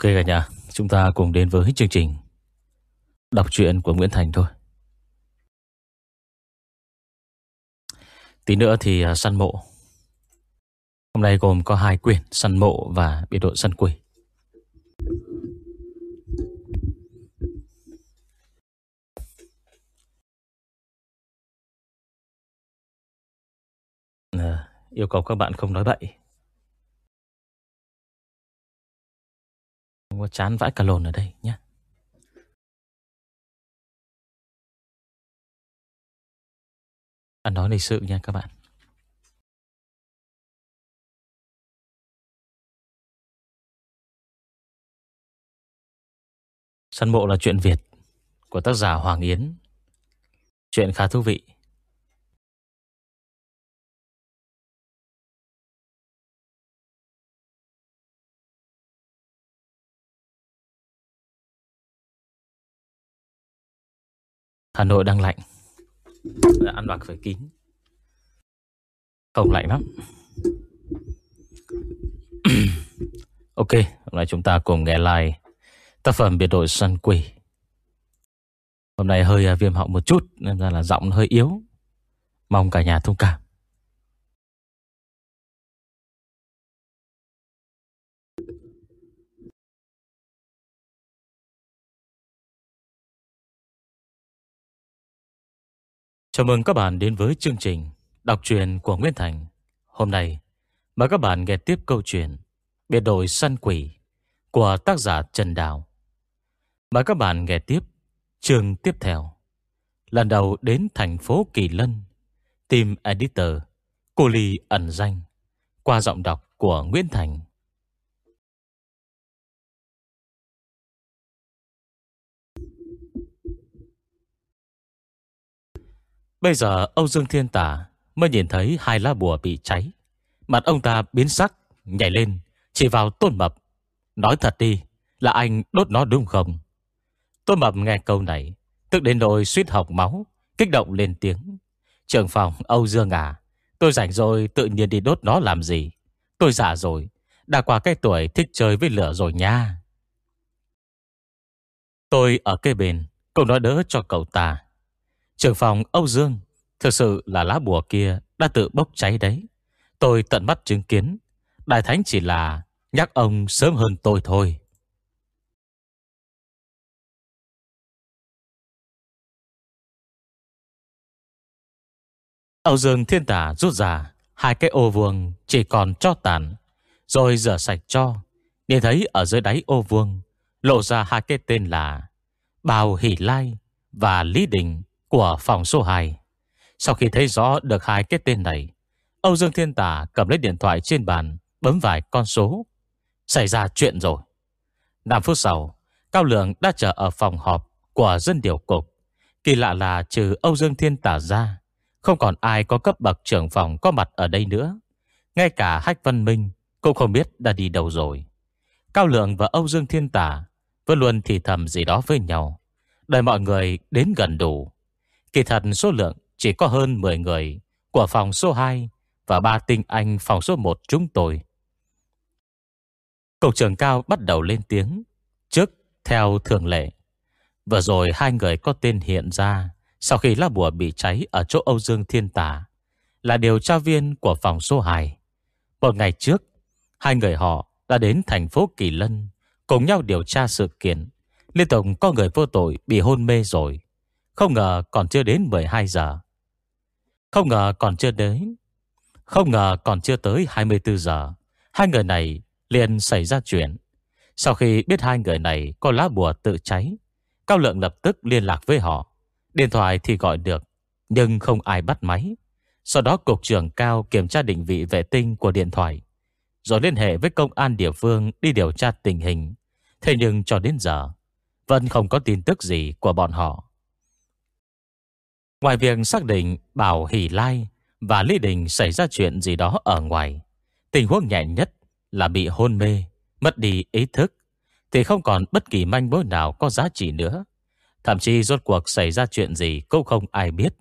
Ok cả nhà, chúng ta cùng đến với chương trình. Đọc truyện của Nguyễn Thành thôi. Tí nữa thì à, săn mộ. Hôm nay gồm có hai quyển Săn mộ và biệt đội săn quỷ. À, Yêu cầu các bạn không nói bậy. Không có chán vãi cả lồn ở đây nhé Anh nói lịch sự nha các bạn. Săn mộ là chuyện Việt Của tác giả Hoàng Yến. Chuyện khá thú vị. Hà Nội đang lạnh. Dạ, ăn mặc phải kín. Không lạnh lắm. Ok, Hôm nay chúng ta cùng nghe lại Tác phẩm biệt đội săn quỷ. Hôm nay hơi à, viêm họng một chút, Nên ra là giọng hơi yếu. Mong cả nhà thông cảm. Chào mừng các bạn đến với chương trình Đọc truyện của Nguyễn Thành. Hôm nay, mời các bạn nghe tiếp câu chuyện Biệt đội săn quỷ Của tác giả Trần Đào. Mời các bạn nghe tiếp chương tiếp theo. Lần đầu đến thành phố Kỳ Lân, Tìm Editor Cô Ly ẩn danh Qua giọng đọc của Nguyễn Thành. Bây giờ Âu Dương Thiên Tả mới nhìn thấy hai lá bùa bị cháy. Mặt ông ta biến sắc, nhảy lên, chỉ vào Tôn Mập. Nói thật đi, là anh đốt nó đúng không? Tôn Mập nghe câu này, tức đến nỗi suýt học máu, kích động lên tiếng. Trường phòng Âu Dương à, tôi rảnh rồi tự nhiên đi đốt nó làm gì? Tôi già rồi, đã qua cái tuổi thích chơi với lửa rồi nha. Tôi ở cây bên, cậu nói đỡ cho cậu ta. Trưởng phòng Âu Dương, Thực sự là lá bùa kia đã tự bốc cháy đấy. Tôi tận mắt chứng kiến, Đại Thánh chỉ là nhắc ông sớm hơn tôi thôi. Âu Dương thiên tả rút ra Hai cái ô vuông chỉ còn cho tàn, Rồi rửa sạch cho. Nhìn thấy ở dưới đáy ô vuông Lộ ra hai cái tên là Bào Hỷ Lai và Lý Đình của phòng số 2. Sau khi thấy rõ được hai cái tên này, Âu Dương Thiên Tả cầm lấy điện thoại trên bàn, bấm vài con số. Xảy ra chuyện rồi. 5 phút sau, Cao Lượng đã chờ ở phòng họp của dân điều cục. Kỳ lạ là trừ Âu Dương Thiên Tả ra, không còn ai có cấp bậc trưởng phòng có mặt ở đây nữa. Ngay cả Hách Văn Minh cũng không biết đã đi đâu rồi. Cao Lượng và Âu Dương Thiên Tả vẫn luôn thì thầm gì đó với nhau. Đợi mọi người đến gần đủ Kỳ thật số lượng chỉ có hơn 10 người của phòng số 2 và ba tinh anh phòng số 1 chúng tôi. Cục trưởng cao bắt đầu lên tiếng. Trước, theo thường lệ. Vừa rồi hai người có tên hiện ra sau khi lá bùa bị cháy ở chỗ Âu Dương Thiên Tả là điều tra viên của phòng số 2. Một ngày trước, hai người họ đã đến thành phố Kỳ Lân cùng nhau điều tra sự kiện. Liên tục có người vô tội bị hôn mê rồi. Không ngờ còn chưa đến 12 giờ. Không ngờ còn chưa đến. Không ngờ còn chưa tới 24 giờ. Hai người này liền xảy ra chuyện. Sau khi biết hai người này có lá bùa tự cháy, Cao Lượng lập tức liên lạc với họ. Điện thoại thì gọi được, nhưng không ai bắt máy. Sau đó cục trưởng Cao kiểm tra định vị vệ tinh của điện thoại, rồi liên hệ với công an địa phương đi điều tra tình hình. Thế nhưng cho đến giờ, vẫn không có tin tức gì của bọn họ. Ngoài việc xác định Bảo Hỷ Lai và Lý Đình xảy ra chuyện gì đó ở ngoài, tình huống nhẹ nhất là bị hôn mê, mất đi ý thức, thì không còn bất kỳ manh mối nào có giá trị nữa. Thậm chí rốt cuộc xảy ra chuyện gì cũng không ai biết.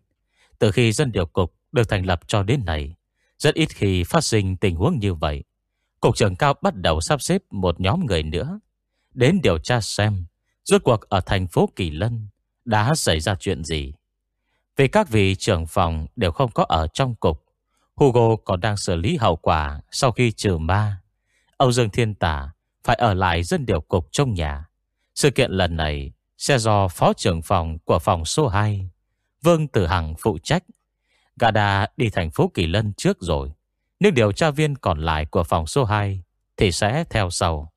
Từ khi dân điều cục được thành lập cho đến nay, rất ít khi phát sinh tình huống như vậy. Cục trưởng cao bắt đầu sắp xếp một nhóm người nữa. Đến điều tra xem Rốt cuộc ở thành phố Kỳ Lân Đã xảy ra chuyện gì vì các vị trưởng phòng đều không có ở trong cục. Hugo còn đang xử lý hậu quả Sau khi trừ ma. Âu Dương Thiên Tả Phải ở lại dân điều cục trong nhà. Sự kiện lần này Sẽ do phó trưởng phòng của phòng số 2 Vương Tử Hằng phụ trách. Gada đi thành phố Kỳ Lân trước rồi. Nhưng điều tra viên còn lại của phòng số 2 Thì sẽ theo sau.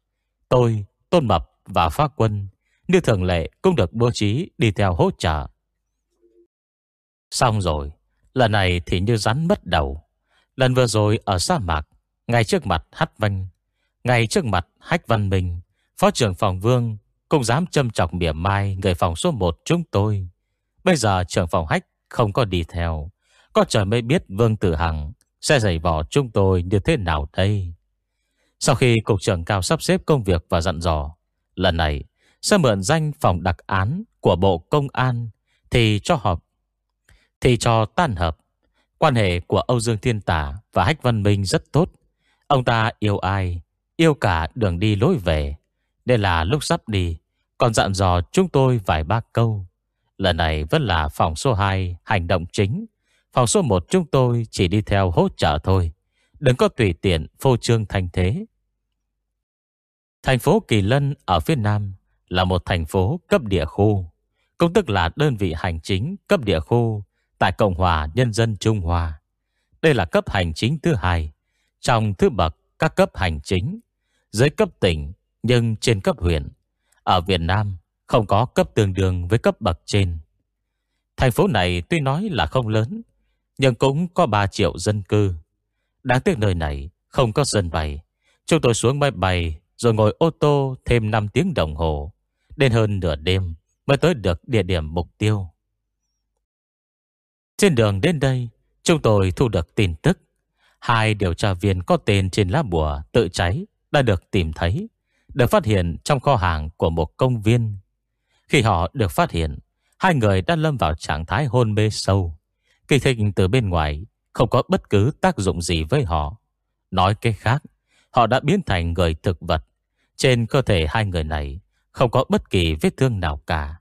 Tôi, Tôn Mập và Pháp Quân Như thường lệ cũng được bố trí đi theo hỗ trợ. Xong rồi, Lần này thì như rắn mất đầu. Lần vừa rồi ở sa mạc, Ngay trước mặt Hách Văn Ngay trước mặt Hách Văn Minh, Phó trưởng phòng Vương Cũng dám châm chọc mỉa mai Người phòng số 1 chúng tôi. Bây giờ trưởng phòng Hách không có đi theo, Có trời mới biết Vương Tử Hằng Sẽ giày vò chúng tôi như thế nào đây. Sau khi Cục trưởng Cao sắp xếp công việc và dặn dò, Lần này sẽ mượn danh phòng đặc án Của Bộ Công an Thì cho họp thì cho tan hợp Quan hệ của Âu Dương Thiên Tả Và Hách Văn Minh rất tốt Ông ta yêu ai, Yêu cả đường đi lối về đây là lúc sắp đi, Còn dặn dò chúng tôi vài ba câu Lần này vẫn là phòng số 2 hành động chính. Phòng số 1 chúng tôi chỉ đi theo hỗ trợ thôi. Đừng có tùy tiện phô trương thành thế. Thành phố Kỳ Lân ở phía Nam là một thành phố cấp địa khu. công tức là đơn vị hành chính cấp địa khu tại Cộng hòa Nhân dân Trung Hoa. Đây là cấp hành chính thứ hai trong thứ bậc các cấp hành chính dưới cấp tỉnh nhưng trên cấp huyện. Ở Việt Nam không có cấp tương đương với cấp bậc trên. Thành phố này tuy nói là không lớn, nhưng cũng có 3 triệu dân cư. Đáng tiếc nơi này không có sân bay. Chúng tôi xuống máy bay rồi ngồi ô tô thêm 5 tiếng đồng hồ. Đến hơn nửa đêm mới tới được địa điểm mục tiêu. Trên đường đến đây, chúng tôi thu được tin tức. Hai điều tra viên có tên trên lá bùa tự cháy đã được tìm thấy, được phát hiện trong kho hàng của một công viên khi họ được phát hiện, hai người đã lâm vào trạng thái hôn mê sâu. Kỳ thích từ bên ngoài không có bất cứ tác dụng gì với họ. Nói cái khác, họ đã biến thành người thực vật. Trên cơ thể hai người này không có bất kỳ vết thương nào cả.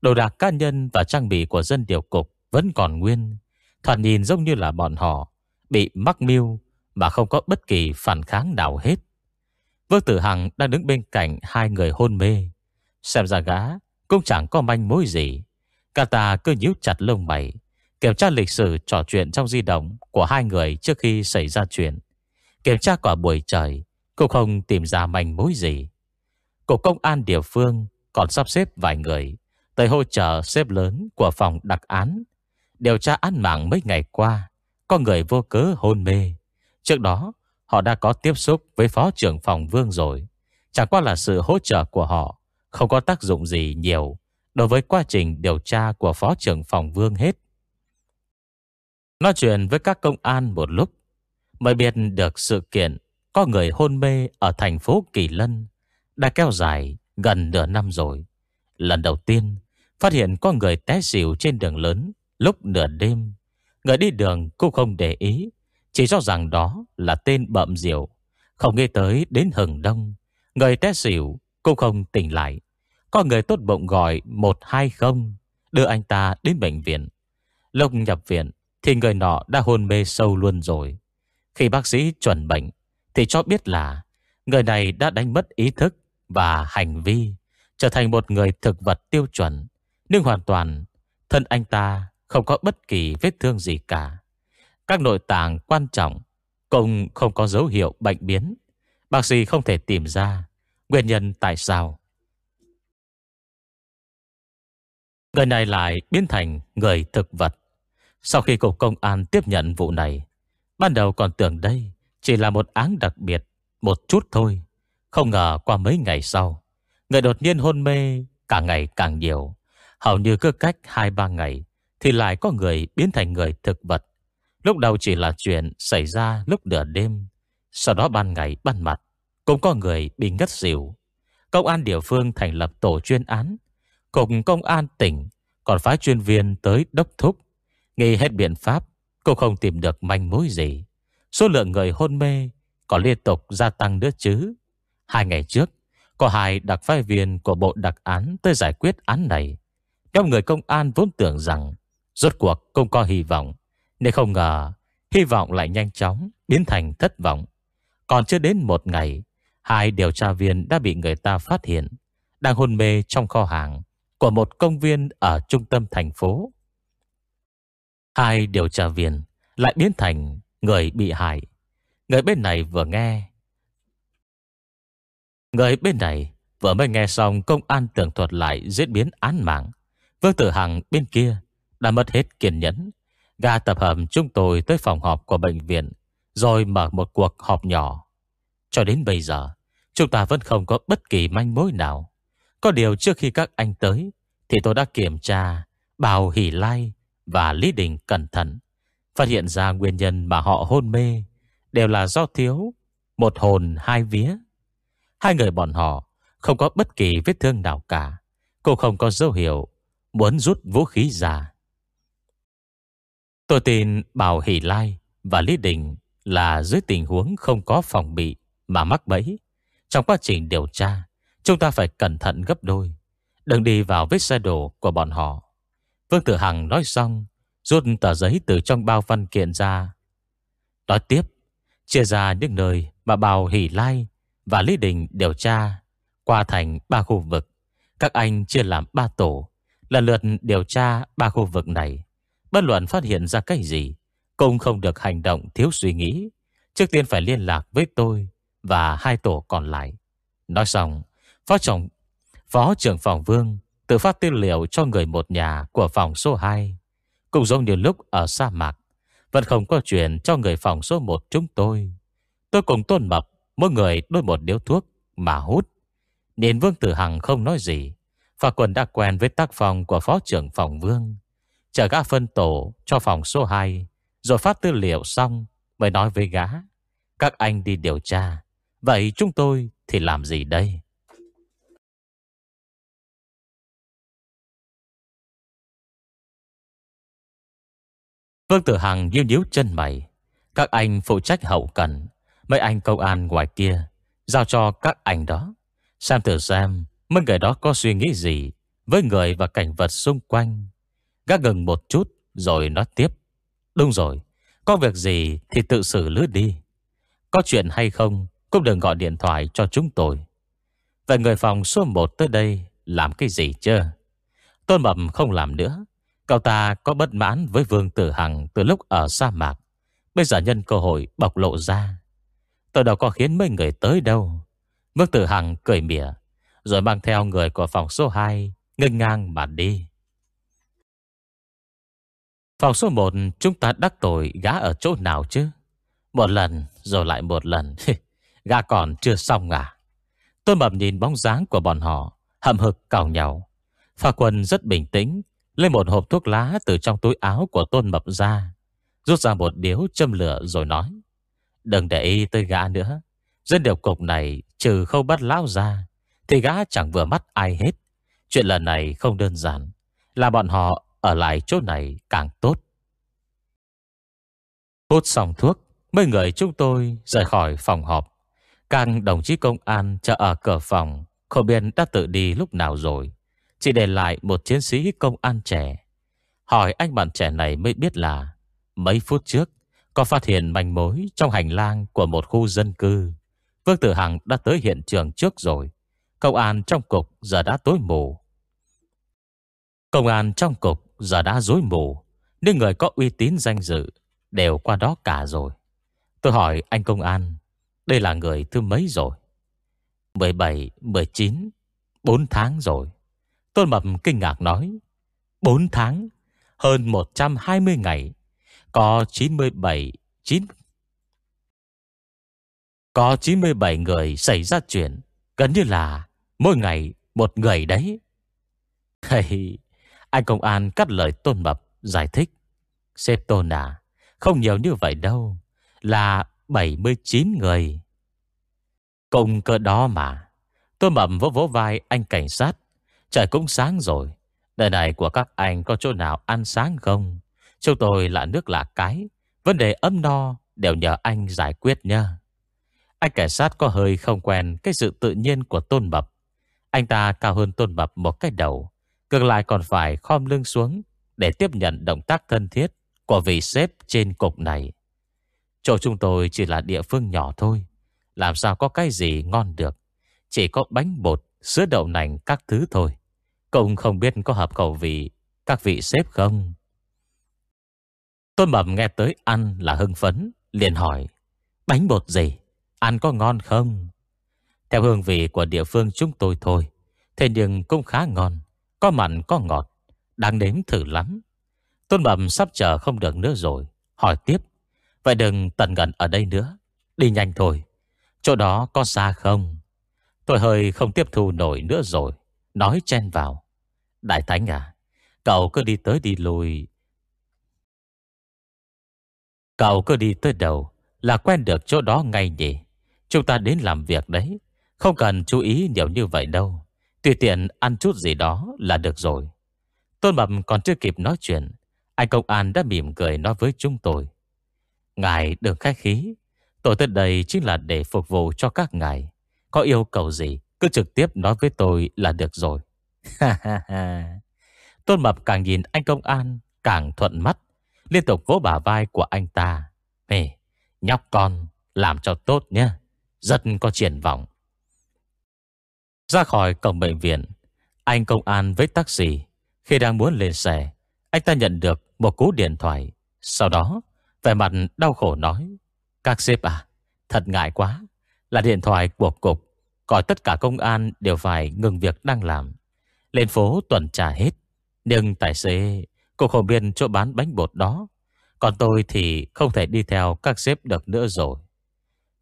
Đồ đạc cá nhân và trang bị của dân điều cục vẫn còn nguyên. Thoạt nhìn giống như là bọn họ bị mắc mưu mà không có bất kỳ phản kháng nào hết. Vương Tử Hằng đang đứng bên cạnh hai người hôn mê. Xem ra gã cũng chẳng có manh mối gì Cả ta cứ nhíu chặt lông mày, Kiểm tra lịch sử trò chuyện trong di động Của hai người trước khi xảy ra chuyện Kiểm tra cả buổi trời, Cũng không tìm ra manh mối gì Cục công an địa phương Còn sắp xếp vài người Tới hỗ trợ xếp lớn của phòng đặc án Điều tra án mạng mấy ngày qua Có người vô cớ hôn mê Trước đó Họ đã có tiếp xúc với phó trưởng phòng Vương rồi Chẳng qua là sự hỗ trợ của họ không có tác dụng gì nhiều đối với quá trình điều tra của Phó trưởng phòng Vương hết. Nói chuyện với các công an một lúc, mới biết được sự kiện có người hôn mê ở thành phố Kỳ Lân đã kéo dài gần nửa năm rồi. Lần đầu tiên, phát hiện có người té xỉu trên đường lớn lúc nửa đêm. Người đi đường cũng không để ý, chỉ cho rằng đó là tên bậm diệu. Không nghe tới đến hừng đông, người té xỉu cũng không tỉnh lại. Có người tốt bụng gọi 120 Đưa anh ta đến bệnh viện Lúc nhập viện Thì người nọ đã hôn mê sâu luôn rồi Khi bác sĩ chuẩn bệnh Thì cho biết là Người này đã đánh mất ý thức Và hành vi Trở thành một người thực vật tiêu chuẩn Nhưng hoàn toàn Thân anh ta không có bất kỳ vết thương gì cả Các nội tạng quan trọng Cũng không có dấu hiệu bệnh biến Bác sĩ không thể tìm ra Nguyên nhân tại sao Người này lại biến thành người thực vật. Sau khi cục công an tiếp nhận vụ này, ban đầu còn tưởng đây chỉ là một án đặc biệt, một chút thôi. Không ngờ qua mấy ngày sau, người đột nhiên hôn mê càng ngày càng nhiều. Hầu như cứ cách 2-3 ngày thì lại có người biến thành người thực vật. Lúc đầu chỉ là chuyện xảy ra lúc nửa đêm. Sau đó ban ngày ban mặt, cũng có người bị ngất xỉu. Công an địa phương thành lập tổ chuyên án Cục công an tỉnh còn phái chuyên viên tới đốc thúc. Nghi hết biện pháp, cô không tìm được manh mối gì. Số lượng người hôn mê còn liên tục gia tăng nữa chứ. Hai ngày trước, Có hai đặc phái viên của bộ đặc án tới giải quyết án này. Các người công an vốn tưởng rằng rốt cuộc không có hy vọng. Nên không ngờ hy vọng lại nhanh chóng biến thành thất vọng. Còn chưa đến một ngày, hai điều tra viên đã bị người ta phát hiện đang hôn mê trong kho hàng của một công viên ở trung tâm thành phố. Hai điều tra viên lại biến thành người bị hại. Người bên này vừa nghe. Người bên này vừa mới nghe xong công an tường thuật lại diễn biến án mạng. Vương Tử Hằng bên kia đã mất hết kiên nhẫn. Gà tập hợp chúng tôi tới phòng họp của bệnh viện rồi mở một cuộc họp nhỏ. Cho đến bây giờ, chúng ta vẫn không có bất kỳ manh mối nào. Có điều trước khi các anh tới, thì tôi đã kiểm tra Bào Hỷ Lai và Lý Đình cẩn thận. Phát hiện ra nguyên nhân mà họ hôn mê đều là do thiếu một hồn hai vía. Hai người bọn họ không có bất kỳ vết thương nào cả. Cô không có dấu hiệu muốn rút vũ khí ra. Tôi tin Bảo Hỷ Lai và Lý Đình là dưới tình huống không có phòng bị mà mắc bẫy. Trong quá trình điều tra, chúng ta phải cẩn thận gấp đôi. Đừng đi vào vết xe đổ của bọn họ. Vương Tử Hằng nói xong, rút tờ giấy từ trong bao văn kiện ra. Nói tiếp, chia ra những nơi mà Bào Hỷ Lai và Lý Đình điều tra qua thành ba khu vực. Các anh chia làm ba tổ, lần lượt điều tra ba khu vực này. Bất luận phát hiện ra cái gì, cũng không được hành động thiếu suy nghĩ. Trước tiên phải liên lạc với tôi và hai tổ còn lại. Nói xong, Phó trưởng Phó trưởng phòng Vương tự phát tư liệu cho người một nhà của phòng số 2. Cũng giống như lúc ở sa mạc, vẫn không có chuyện cho người phòng số 1 chúng tôi. Tôi cùng tôn mập, mỗi người đôi một điếu thuốc mà hút. Nên Vương Tử Hằng không nói gì. Phà quần đã quen với tác phòng của phó trưởng phòng Vương. Chờ gã phân tổ cho phòng số 2, rồi phát tư liệu xong mới nói với gã. Các anh đi điều tra. Vậy chúng tôi thì làm gì đây? Vương Tử Hằng nhíu nhíu chân mày. Các anh phụ trách hậu cần. Mấy anh công an ngoài kia. Giao cho các anh đó. Xem thử xem mấy người đó có suy nghĩ gì với người và cảnh vật xung quanh. Gác ngừng một chút, rồi nói tiếp. Đúng rồi. Có việc gì thì tự xử lướt đi. Có chuyện hay không, cũng đừng gọi điện thoại cho chúng tôi. Vậy người phòng số 1 tới đây làm cái gì chưa? Tôn Mập không làm nữa. Cậu ta có bất mãn với Vương Tử Hằng từ lúc ở sa mạc. Bây giờ nhân cơ hội bộc lộ ra. Tôi đâu có khiến mấy người tới đâu. Vương Tử Hằng cười mỉa. Rồi mang theo người của phòng số 2 ngân ngang mà đi. Phòng số 1 chúng ta đắc tội gã ở chỗ nào chứ? Một lần rồi lại một lần. gã còn chưa xong à? Tôi mập nhìn bóng dáng của bọn họ, hậm hực cào nhau. Pha quân rất bình tĩnh, Lấy một hộp thuốc lá từ trong túi áo của tôn mập ra Rút ra một điếu châm lửa rồi nói Đừng để ý tới gã nữa Dân điều cục này trừ không bắt lão ra Thì gã chẳng vừa mắt ai hết Chuyện lần này không đơn giản Là bọn họ ở lại chỗ này càng tốt. Hút xong thuốc, Mấy người chúng tôi rời khỏi phòng họp. Càng đồng chí công an chờ ở cửa phòng, Khổ biên đã tự đi lúc nào rồi? Chỉ để lại một chiến sĩ công an trẻ. Hỏi anh bạn trẻ này mới biết là, Mấy phút trước, Có phát hiện manh mối trong hành lang Của một khu dân cư. Vương Tử Hằng đã tới hiện trường trước rồi. Công an trong cục giờ đã tối mù. Công an trong cục giờ đã rối mù Nên người có uy tín danh dự Đều qua đó cả rồi. Tôi hỏi anh công an Đây là người thứ mấy rồi? 17, 19 4 tháng rồi. Tôn Mập kinh ngạc nói 4 tháng Hơn 120 ngày Có 97 9 Có 97 người xảy ra chuyện Gần như là Mỗi ngày một người đấy. Hay anh công an cắt lời Tôn Mập Giải thích, Sếp Tôn à Không nhiều như vậy đâu, Là 79 người Cùng cơ đó mà, Tôn Mập vỗ vỗ vai anh cảnh sát, Trời cũng sáng rồi. Đời này của các anh có chỗ nào ăn sáng không? Chúng tôi là nước là cái. Vấn đề ấm no đều nhờ anh giải quyết nha. Anh cảnh sát có hơi không quen cái sự tự nhiên của tôn bập. Anh ta cao hơn Tôn Mập một cái đầu Ngược lại còn phải khom lưng xuống Để tiếp nhận động tác thân thiết Của vị sếp trên cục này. Chỗ chúng tôi chỉ là địa phương nhỏ thôi, Làm sao có cái gì ngon được. Chỉ có bánh bột, Sữa đậu nành các thứ thôi. Cũng không biết có hợp khẩu vị Các vị sếp không? Tôn Mập nghe tới ăn là hưng phấn, liền hỏi, Bánh bột gì? Ăn có ngon không? Theo hương vị của địa phương chúng tôi thôi, Thế nhưng cũng khá ngon. Có mặn, có ngọt, Đáng nếm thử lắm. Tôn Mập sắp chờ không được nữa rồi, Hỏi tiếp. Vậy đừng tần gần ở đây nữa, Đi nhanh thôi. Chỗ đó có xa không? Tôi hơi không tiếp thu nổi nữa rồi, Nói chen vào. Đại Thánh à Cậu cứ đi tới đi lùi Cậu cứ đi tới đầu Là quen được chỗ đó ngay nhỉ? Chúng ta đến làm việc đấy, Không cần chú ý nhiều như vậy đâu. Tùy tiện ăn chút gì đó là được rồi. Tôn Mập còn chưa kịp nói chuyện Anh công an đã mỉm cười nói với chúng tôi. Ngài đừng khách khí Tôi tới đây chính là để phục vụ cho các ngài. Có yêu cầu gì Cứ trực tiếp nói với tôi là được rồi. Tôn Mập càng nhìn anh công an Càng thuận mắt Liên tục vỗ bả vai của anh ta. Ê, nhóc con Làm cho tốt nhé. Rất có triển vọng. Ra khỏi cổng bệnh viện, Anh công an với taxi. Khi đang muốn lên xe, Anh ta nhận được một cú điện thoại. Sau đó, vẻ mặt đau khổ nói, Các sếp à Thật ngại quá. Là điện thoại của cục, Gọi tất cả công an đều phải ngừng việc đang làm. Lên phố tuần trả hết. Nhưng tài xế Cô không biết chỗ bán bánh bột đó. Còn tôi thì không thể đi theo các sếp được nữa rồi.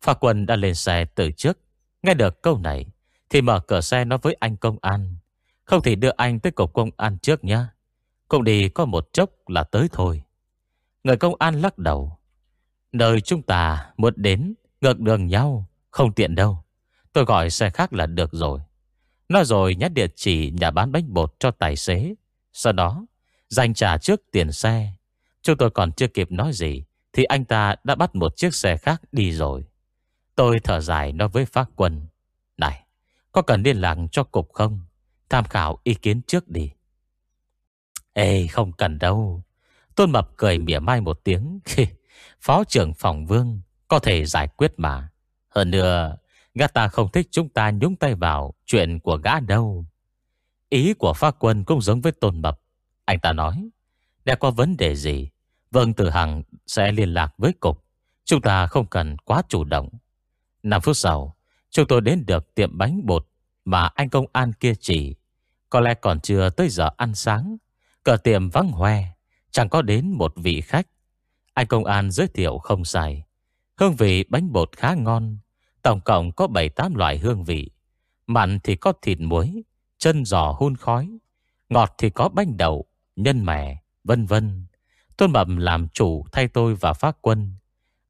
Phà quân đã lên xe từ trước, Nghe được câu này thì mở cửa xe nói với anh công an. Không thì đưa anh tới cổng công an trước nhé Cũng đi có một chốc là tới thôi. Người công an lắc đầu. Nơi chúng ta muốn đến Ngược đường nhau, Không tiện đâu. Tôi gọi xe khác là được rồi. Nói rồi nhát địa chỉ nhà bán bánh bột cho tài xế. Sau đó, Dành trả trước tiền xe. Chúng tôi còn chưa kịp nói gì, Thì anh ta đã bắt một chiếc xe khác đi rồi. Tôi thở dài nói với phát quân. Có cần liên lạc cho cục không? Tham khảo ý kiến trước đi. Ê, không cần đâu. Tôn Mập cười mỉa mai một tiếng. Phó trưởng phòng vương, Có thể giải quyết mà. Hơn nữa, Gã ta không thích chúng ta nhúng tay vào Chuyện của gã đâu. Ý của pha quân cũng giống với Tôn Mập. Anh ta nói, đã có vấn đề gì Vâng Tử Hằng sẽ liên lạc với cục. Chúng ta không cần quá chủ động. 5 phút sau Chúng tôi đến được tiệm bánh bột Mà anh công an kia chỉ. Có lẽ còn chưa tới giờ ăn sáng. Cờ tiệm vắng hoe, Chẳng có đến một vị khách. Anh công an giới thiệu không sai. Hương vị bánh bột khá ngon, Tổng cộng có 7-8 loại hương vị. Mặn thì có thịt muối, Chân giò hun khói, Ngọt thì có bánh đậu, Nhân mẻ Vân vân. Tôn Mập làm chủ thay tôi và phát quân,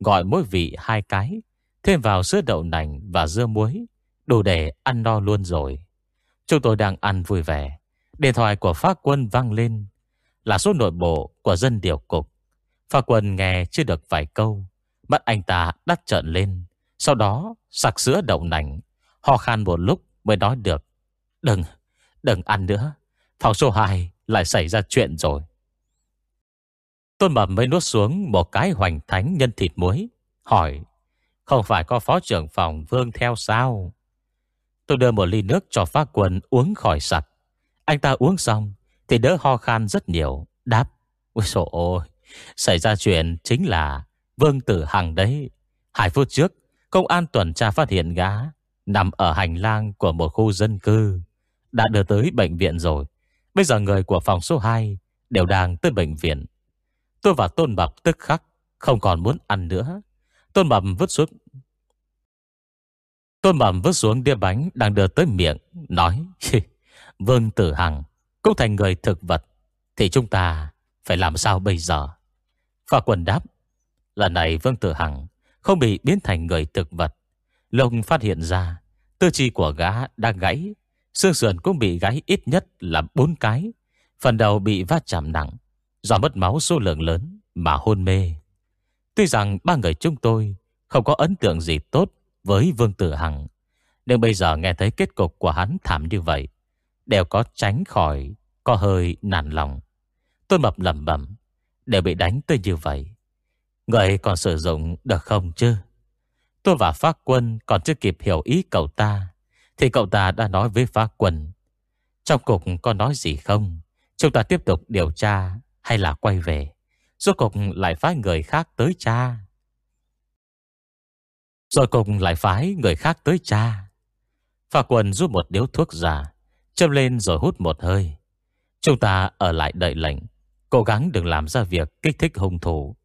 Gọi mỗi vị hai cái. Thêm vào sữa đậu nành và dưa muối Đủ để ăn no luôn rồi. Chúng tôi đang ăn vui vẻ. Điện thoại của phát quân vang lên. Là số nội bộ của dân điều cục. Phát quân nghe chưa được vài câu Mắt anh ta đắt trợn lên. Sau đó sặc sữa đậu nành. Ho khan một lúc mới nói được Đừng, đừng ăn nữa. Phòng số 2 lại xảy ra chuyện rồi. Tôn Mập mới nuốt xuống Một cái hoành thánh nhân thịt muối Hỏi không phải có phó trưởng phòng Vương theo sao? Tôi đưa một ly nước cho phát quân uống khỏi sạch. Anh ta uống xong Thì đỡ ho khan rất nhiều, Đáp Ôi sổ ôi, Xảy ra chuyện chính là Vương Tử Hằng đấy. Hai phút trước, Công an tuần tra phát hiện gã Nằm ở hành lang của một khu dân cư, Đã đưa tới bệnh viện rồi. Bây giờ người của phòng số 2 Đều đang tới bệnh viện. Tôi và Tôn Bập tức khắc, Không còn muốn ăn nữa. Tôn Mập vứt xuống. Tôn Mập vứt xuống đĩa bánh Đang đưa tới miệng, Nói Vương Tử Hằng, Cũng thành người thực vật, Thì chúng ta phải làm sao bây giờ? Phà quần đáp, Lần này Vương Tử Hằng Không bị biến thành người thực vật. Lông phát hiện ra, Tư chi của gã đang gãy, Xương sườn cũng bị gãy ít nhất là bốn cái, Phần đầu bị va chạm nặng, Do mất máu số lượng lớn Mà hôn mê. Tuy rằng ba người chúng tôi Không có ấn tượng gì tốt với Vương Tử Hằng, Nhưng bây giờ nghe thấy kết cục của hắn thảm như vậy, Đều có tránh khỏi, Có hơi nản lòng. Tôi mập lầm bẩm, Đều bị đánh tới như vậy. Người còn sử dụng được không chứ? Tôi và Pháp Quân còn chưa kịp hiểu ý cậu ta, Thì cậu ta đã nói với Pháp Quân, Trong cục có nói gì không? Chúng ta tiếp tục điều tra Hay là quay về? Rốt cục lại phái người khác tới cha. Rồi cùng lại phái người khác tới cha. Pháp Quân rút một điếu thuốc ra, Châm lên rồi hút một hơi. Chúng ta ở lại đợi lệnh, Cố gắng đừng làm ra việc kích thích hung thủ.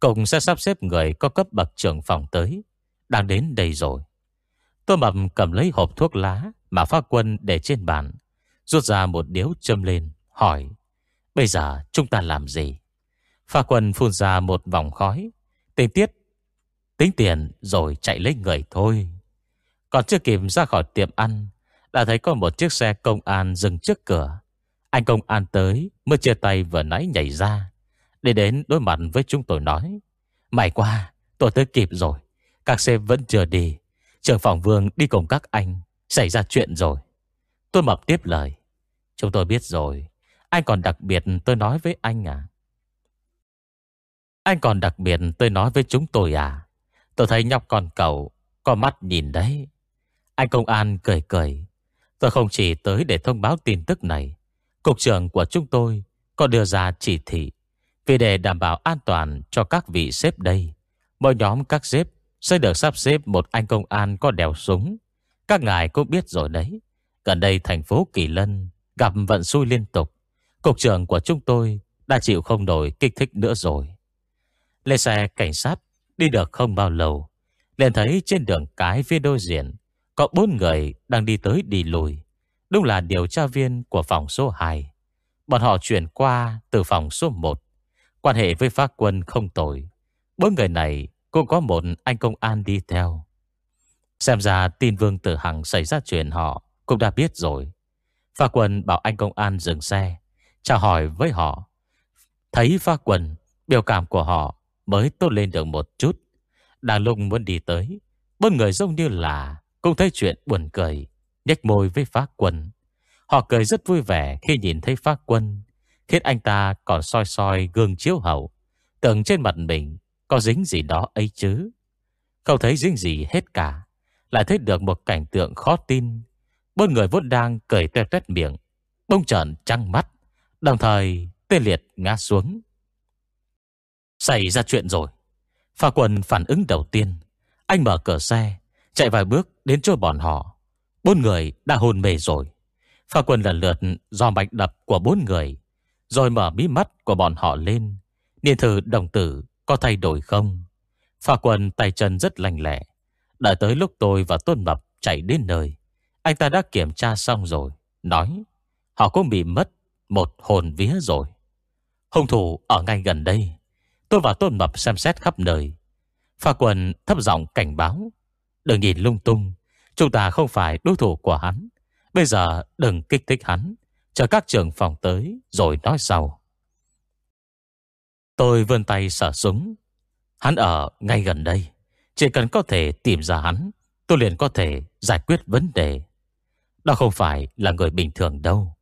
Cùng sẽ sắp xếp người có cấp bậc trưởng phòng tới, Đang đến đây rồi. Tô Mập cầm lấy hộp thuốc lá Mà phá quân để trên bàn, Rút ra một điếu châm lên, Hỏi, Bây giờ chúng ta làm gì? Pha quân phun ra một vòng khói. Tình tiết. Tính tiền rồi chạy lấy người thôi. Còn chưa kịp ra khỏi tiệm ăn, Đã thấy có một chiếc xe công an dừng trước cửa. Anh công an tới, Mới chia tay vừa nãy nhảy ra Để đến đối mặt với chúng tôi nói, May qua tôi tới kịp rồi. Các xe vẫn chưa đi. Trường phòng vương đi cùng các anh, Xảy ra chuyện rồi. Tôi mập tiếp lời, Chúng tôi biết rồi. Anh còn đặc biệt tôi nói với anh à? Anh còn đặc biệt tôi nói với chúng tôi à? Tôi thấy nhóc con cậu Có mắt nhìn đấy. Anh công an cười cười. Tôi không chỉ tới để thông báo tin tức này, Cục trưởng của chúng tôi Có đưa ra chỉ thị Vì để đảm bảo an toàn cho các vị xếp đây. Mỗi nhóm các xếp Sẽ được sắp xếp một anh công an có đèo súng. Các ngài cũng biết rồi đấy. Gần đây thành phố Kỳ Lân Gặp vận xui liên tục. Cục trưởng của chúng tôi Đã chịu không nổi kích thích nữa rồi. Lên xe cảnh sát, Đi được không bao lâu, liền thấy trên đường cái phía đối diện, Có bốn người đang đi tới đi lùi Đúng là điều tra viên của phòng số 2 Bọn họ chuyển qua từ phòng số 1 Quan hệ với pháp quân không tội Bốn người này cũng có một anh công an đi theo. Xem ra tin Vương Tử Hằng xảy ra chuyện họ Cũng đã biết rồi. Pha quân bảo anh công an dừng xe, Chào hỏi với họ. Thấy pha quân, Biểu cảm của họ mới tốt lên được một chút. Đang lung muốn đi tới. Bốn người giống như là Cũng thấy chuyện buồn cười, nhếch môi với phá quân. Họ cười rất vui vẻ khi nhìn thấy phá quân, Khiến anh ta còn soi soi gương chiếu hậu. Tưởng trên mặt mình Có dính gì đó ấy chứ. Không thấy dính gì hết cả, Lại thấy được một cảnh tượng khó tin. Bốn người vốn đang cười tuét tuét miệng Bông trợn trăng mắt, Đồng thời tê liệt ngã xuống. Xảy ra chuyện rồi. Pha quần phản ứng đầu tiên. Anh mở cửa xe, Chạy vài bước đến chỗ bọn họ. Bốn người đã hôn mê rồi. Pha quần lần lượt do mạch đập của bốn người, Rồi mở mí mắt của bọn họ lên. Niên thử đồng tử có thay đổi không? Pha quần tay chân rất lành lẹ. Đợi tới lúc tôi và Tôn Mập chạy đến nơi, Anh ta đã kiểm tra xong rồi, Nói, Họ cũng bị mất một hồn vía rồi. Hung thủ ở ngay gần đây. Tôi và Tôn Mập xem xét khắp nơi. Pha quần thấp giọng cảnh báo. Đừng nhìn lung tung. Chúng ta không phải đối thủ của hắn. Bây giờ đừng kích thích hắn. Chờ các trường phòng tới, Rồi nói sau. Tôi vươn tay sở súng. Hắn ở ngay gần đây. Chỉ cần có thể tìm ra hắn, Tôi liền có thể giải quyết vấn đề. Đó không phải là người bình thường đâu.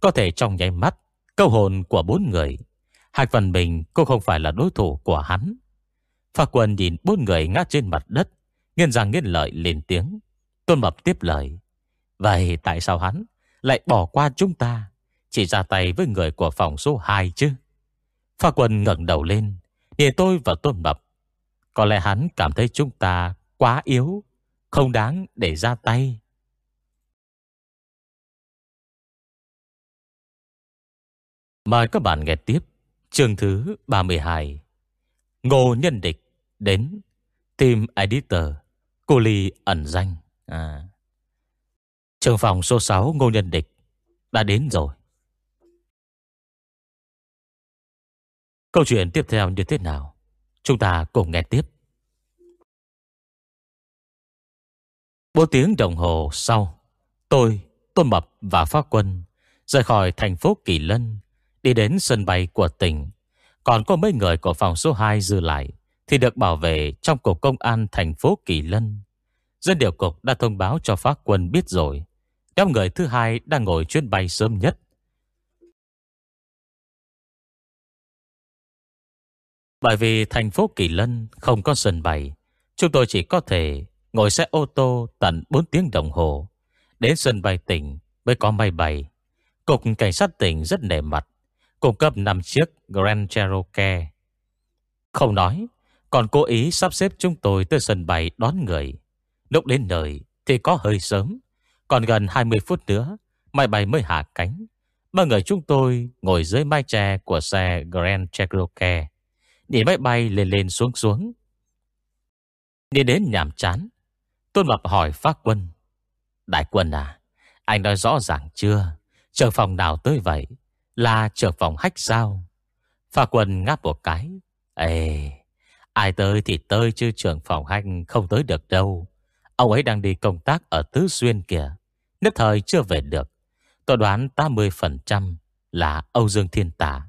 Có thể trong nháy mắt, Câu hồn của bốn người Hạch phần mình cũng không phải là đối thủ của hắn. Phà quân nhìn bốn người ngã trên mặt đất Nghiên rằng nghiên lợi lên tiếng. Tôn Mập tiếp lời, Vậy tại sao hắn lại bỏ qua chúng ta? Chỉ ra tay với người của phòng số 2 chứ. Phà quân ngẩng đầu lên, Nhìn tôi và Tôn Mập. Có lẽ hắn cảm thấy chúng ta quá yếu, Không đáng để ra tay. Mời các bạn nghe tiếp chương thứ 32 Ngô Nhân Địch đến Team Editor Cô Ly ẩn danh. À. Trường phòng số 6 Ngô Nhân Địch Đã đến rồi. Câu chuyện tiếp theo như thế nào? Chúng ta cùng nghe tiếp. Bốn tiếng đồng hồ sau Tôi, Tôn Mập và Pháp Quân Rời khỏi thành phố Kỳ Lân Đi đến sân bay của tỉnh Còn có mấy người của phòng số 2 dư lại Thì được bảo vệ trong cục công an thành phố Kỳ Lân Dân điều cục đã thông báo cho phát quân biết rồi. Nhóm người thứ hai đang ngồi chuyến bay sớm nhất. Bởi vì thành phố Kỳ Lân không có sân bay, chúng tôi chỉ có thể ngồi xe ô tô tận 4 tiếng đồng hồ. Đến sân bay tỉnh mới có máy bay. Cục cảnh sát tỉnh rất nề mặt, cung cấp 5 chiếc Grand Cherokee. Không nói, còn cố ý sắp xếp chúng tôi tới sân bay đón người. Lúc đến nơi thì có hơi sớm, còn gần 20 phút nữa, máy bay mới hạ cánh. Ba người chúng tôi ngồi dưới mái che của xe Grand Cherokee. Nhìn máy bay lên lên xuống xuống. Đi đến nhàm chán, Tôn Mập hỏi phát quân. Đại quân à, anh nói rõ ràng chưa? Trường phòng nào tới vậy? Là trưởng phòng hách sao? Phà quân ngáp một cái. Ê, ai tới thì tới chứ trưởng phòng hách không tới được đâu. Ông ấy đang đi công tác ở Tứ Xuyên kìa. Nhất thời chưa về được. Tôi đoán 80% là Âu Dương Thiên Tả.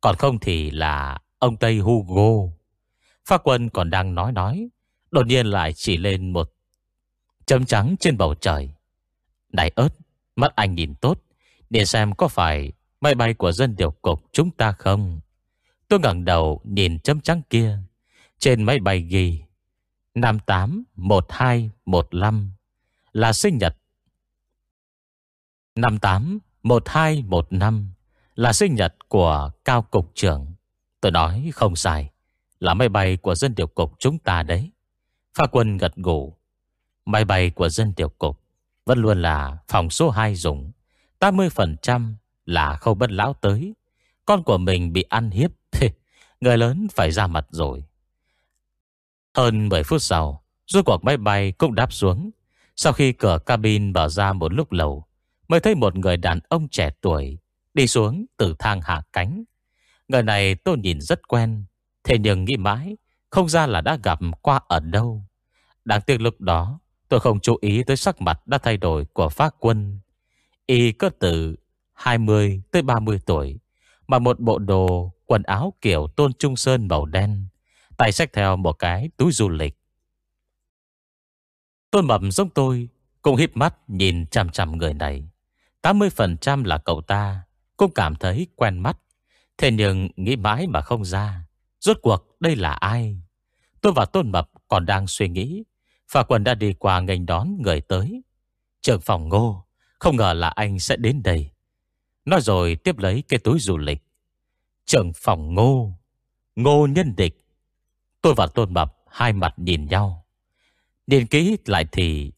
Còn không thì là ông Tây Hugo. Phá quân còn đang nói nói. Đột nhiên lại chỉ lên một chấm trắng trên bầu trời. Này ớt, mắt anh nhìn tốt. Để xem có phải máy bay của dân điều cục chúng ta không. Tôi ngẩng đầu nhìn chấm trắng kia. Trên máy bay ghi 581215 là sinh nhật. 581215 là sinh nhật của cao cục trưởng. Tôi nói không sai, là máy bay của dân điều cục chúng ta đấy. Pha quân gật gù. Máy bay của dân điều cục vẫn luôn là phòng số 2 dùng. 80% là không bất lão tới. Con của mình bị ăn hiếp. Người lớn phải ra mặt rồi. Hơn 10 phút sau, rốt cuộc máy bay cũng đáp xuống. Sau khi cửa cabin mở ra một lúc lâu, mới thấy một người đàn ông trẻ tuổi đi xuống từ thang hạ cánh. Người này tôi nhìn rất quen, thế nhưng nghĩ mãi, không ra là đã gặp qua ở đâu. Đáng tiếc lúc đó, tôi không chú ý tới sắc mặt đã thay đổi của phá quân. Y có từ 20 tới 30 tuổi, mà một bộ đồ quần áo kiểu tôn trung sơn màu đen. Tay xách theo một cái túi du lịch. Tôn mầm giống tôi, cũng híp mắt nhìn chằm chằm người này. 80% là cậu ta, cũng cảm thấy quen mắt. Thế nhưng nghĩ mãi mà không ra. Rốt cuộc đây là ai? Tôi và Tôn Mập còn đang suy nghĩ. và quần đã đi qua ngành đón người tới. Trường phòng ngô, không ngờ là anh sẽ đến đây. Nói rồi tiếp lấy cái túi du lịch. trưởng phòng ngô, ngô nhân địch. Tôi và Tôn Mập hai mặt nhìn nhau. Nhìn kỹ lại thì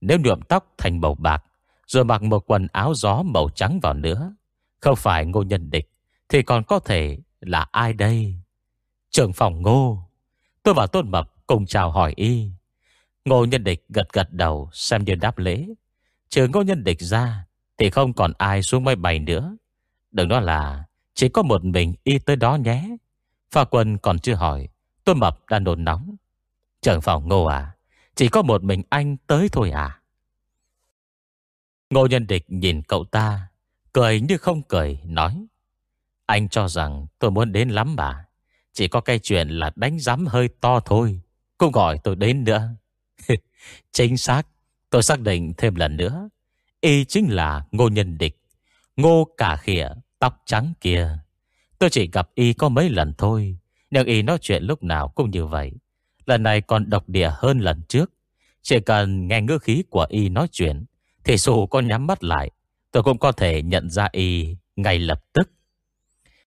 nếu nhuộm tóc thành màu bạc rồi mặc một quần áo gió màu trắng vào nữa, không phải ngô nhân địch thì còn có thể là ai đây? Trưởng phòng ngô. Tôi và Tôn Mập cùng chào hỏi y. Ngô nhân địch gật gật đầu xem như đáp lễ. Trừ ngô nhân địch ra thì không còn ai xuống máy bay nữa. Đừng nói là chỉ có một mình y tới đó nhé. Pha quân còn chưa hỏi Tôn Mập đang đồn nóng Trưởng phòng ngô à Chỉ có một mình anh tới thôi à Ngô nhân địch nhìn cậu ta, Cười như không cười, Nói, Anh cho rằng tôi muốn đến lắm mà Chỉ có cái chuyện là đánh giám hơi to thôi, Cũng gọi tôi đến nữa Chính xác, Tôi xác định thêm lần nữa Y chính là ngô nhân địch, Ngô cả khỉa Tóc trắng kia. Tôi chỉ gặp Y có mấy lần thôi, nhưng y nói chuyện lúc nào cũng như vậy. Lần này còn độc địa hơn lần trước. Chỉ cần nghe ngữ khí của y nói chuyện, Thì dù có nhắm mắt lại, Tôi cũng có thể nhận ra y ngay lập tức.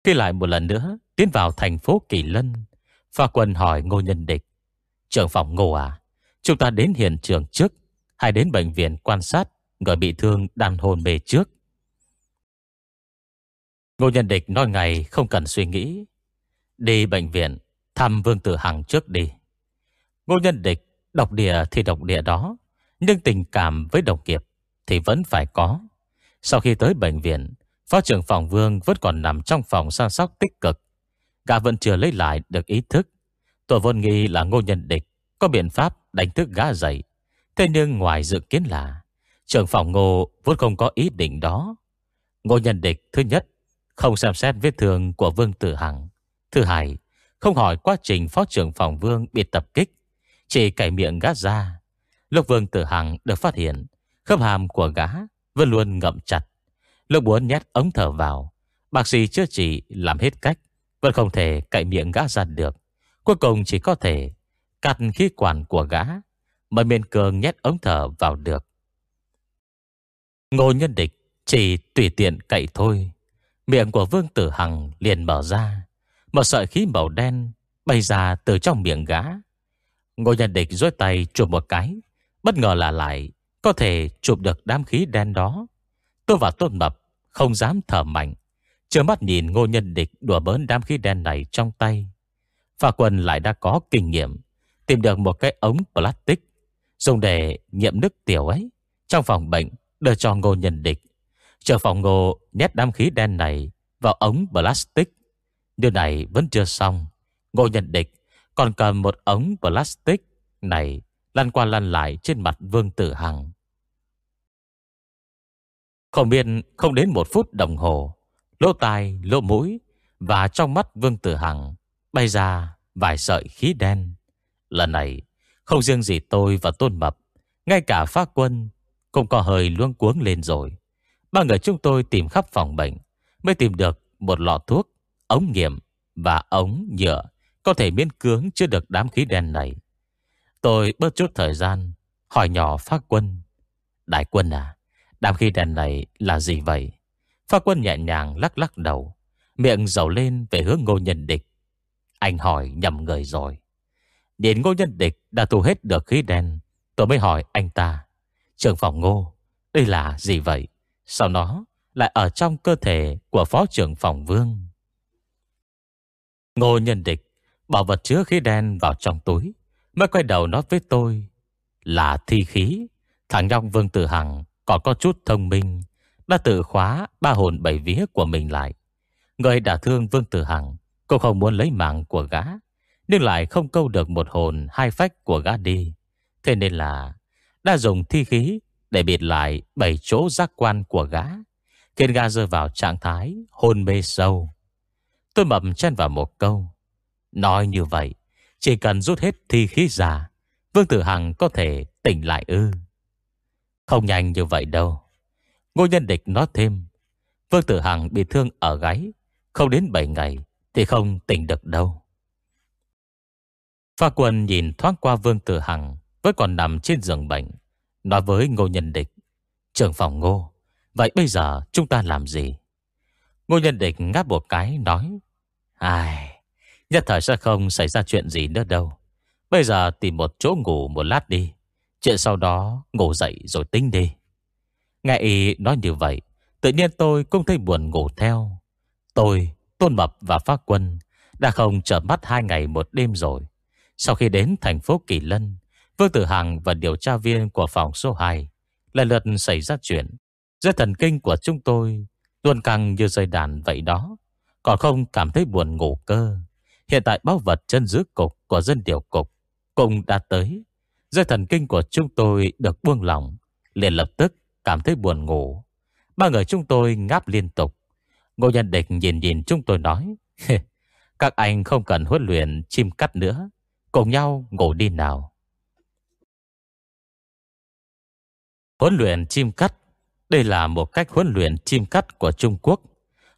Khi lại một lần nữa, Tiến vào thành phố Kỳ Lân, Pha quân hỏi Ngô Nhân Địch, Trưởng phòng Ngô à Chúng ta đến hiện trường trước Hay đến bệnh viện quan sát? Người bị thương đang hồn mê trước. Ngô Nhân Địch nói ngày không cần suy nghĩ. Đi bệnh viện, Thăm Vương Tử Hằng trước đi. Ngô nhân địch Độc địa thì độc địa đó, Nhưng tình cảm với đồng nghiệp Thì vẫn phải có. Sau khi tới bệnh viện, Phó trưởng phòng Vương vẫn còn nằm trong phòng săn sóc tích cực. Gã vẫn chưa lấy lại được ý thức. Tôi vốn nghi là ngô nhân địch Có biện pháp đánh thức gã dậy. Thế nhưng ngoài dự kiến là Trưởng phòng ngô vốn không có ý định đó. Ngô nhân địch thứ nhất Không xem xét vết thương của Vương Tử Hằng. Thứ hai, không hỏi quá trình phó trưởng phòng vương bị tập kích, chỉ cải miệng gã ra. Lúc Vương Tử Hằng được phát hiện Khớp hàm của gã vẫn luôn ngậm chặt. Lúc muốn nhét ống thở vào Bác sĩ chữa trị làm hết cách Vẫn không thể cậy miệng gã ra được. Cuối cùng chỉ có thể Cắt khí quản của gã Mới miên cường nhét ống thở vào được. Ngô nhân địch Chỉ tùy tiện cậy thôi. Miệng của Vương Tử Hằng liền mở ra. Một sợi khí màu đen Bay ra từ trong miệng gã. Ngô nhân địch dối tay chụp một cái. Bất ngờ là lại Có thể chụp được đám khí đen đó. Tôi và Tôn Mập Không dám thở mạnh Chưa mắt nhìn ngô nhân địch đùa bớn đám khí đen này trong tay. Phà quân lại đã có kinh nghiệm, Tìm được một cái ống plastic Dùng để nghiệm nước tiểu ấy. Trong phòng bệnh Đưa cho ngô nhân địch Chờ phòng ngô nhét đám khí đen này Vào ống plastic Điều này vẫn chưa xong Ngô nhân địch còn cầm một ống plastic này lăn qua lăn lại trên mặt Vương Tử Hằng. Không biết không đến một phút đồng hồ, lỗ tai, lỗ mũi và trong mắt Vương Tử Hằng bay ra vài sợi khí đen. Lần này, không riêng gì tôi và Tôn Mập, ngay cả phá quân cũng có hơi luống cuống lên rồi. Ba người chúng tôi tìm khắp phòng bệnh mới tìm được một lọ thuốc, ống nghiệm và ống nhựa có thể miễn cưỡng chưa được đám khí đen này. Tôi bớt chút thời gian hỏi nhỏ phát quân. Đại quân à, đám khí đen này là gì vậy? Phát quân nhẹ nhàng lắc lắc đầu, miệng dầu lên về hướng ngô nhân địch. Anh hỏi nhầm người rồi. Nhìn ngô nhân địch đã thu hết được khí đen, tôi mới hỏi anh ta. Trường phòng ngô, đây là gì vậy? Sao nó lại ở trong cơ thể của phó trưởng phòng vương? Ngô nhân địch Bỏ vật chứa khí đen vào trong túi Mới quay đầu nói với tôi Là thi khí Thằng nhóc Vương Tử Hằng Còn có chút thông minh Đã tự khóa ba hồn bảy vía của mình lại Người đã thương Vương Tử Hằng Cũng không muốn lấy mạng của gã Nhưng lại không câu được một hồn Hai phách của gã đi Thế nên là đã dùng thi khí Để bịt lại bảy chỗ giác quan của gã Khiến gã rơi vào trạng thái hôn mê sâu Tôi mập chân vào một câu Nói như vậy, chỉ cần rút hết thi khí ra, Vương Tử Hằng có thể tỉnh lại ư. Không nhanh như vậy đâu. Ngô Nhân Địch nói thêm, Vương Tử Hằng bị thương ở gáy, không đến 7 ngày thì không tỉnh được đâu. Pha quân nhìn thoáng qua Vương Tử Hằng vẫn còn nằm trên giường bệnh, nói với Ngô Nhân Địch, trưởng phòng Ngô, vậy bây giờ chúng ta làm gì? Ngô Nhân Địch ngáp một cái nói, ai... Nhất thời sẽ không xảy ra chuyện gì nữa đâu. Bây giờ tìm một chỗ ngủ một lát đi. Chuyện sau đó ngủ dậy rồi tính đi. Nghe ý nói như vậy Tự nhiên tôi cũng thấy buồn ngủ theo. Tôi, Tôn Mập và Phát Quân Đã không trở mắt hai ngày một đêm rồi. Sau khi đến thành phố Kỳ Lân Vương Tử Hằng và điều tra viên của phòng số 2 Lần lượt xảy ra chuyện Rất thần kinh của chúng tôi Luôn căng như dây đàn vậy đó Còn không cảm thấy buồn ngủ cơ Hiện tại báo vật chân giữ cục của dân điều cục cũng đã tới. Dây thần kinh của chúng tôi được buông lỏng, liền lập tức cảm thấy buồn ngủ. Ba người chúng tôi ngáp liên tục. Ngô Nhân Địch nhìn nhìn chúng tôi nói, các anh không cần huấn luyện chim cắt nữa, cùng nhau ngủ đi nào. Huấn luyện chim cắt Đây là một cách huấn luyện chim cắt của Trung Quốc.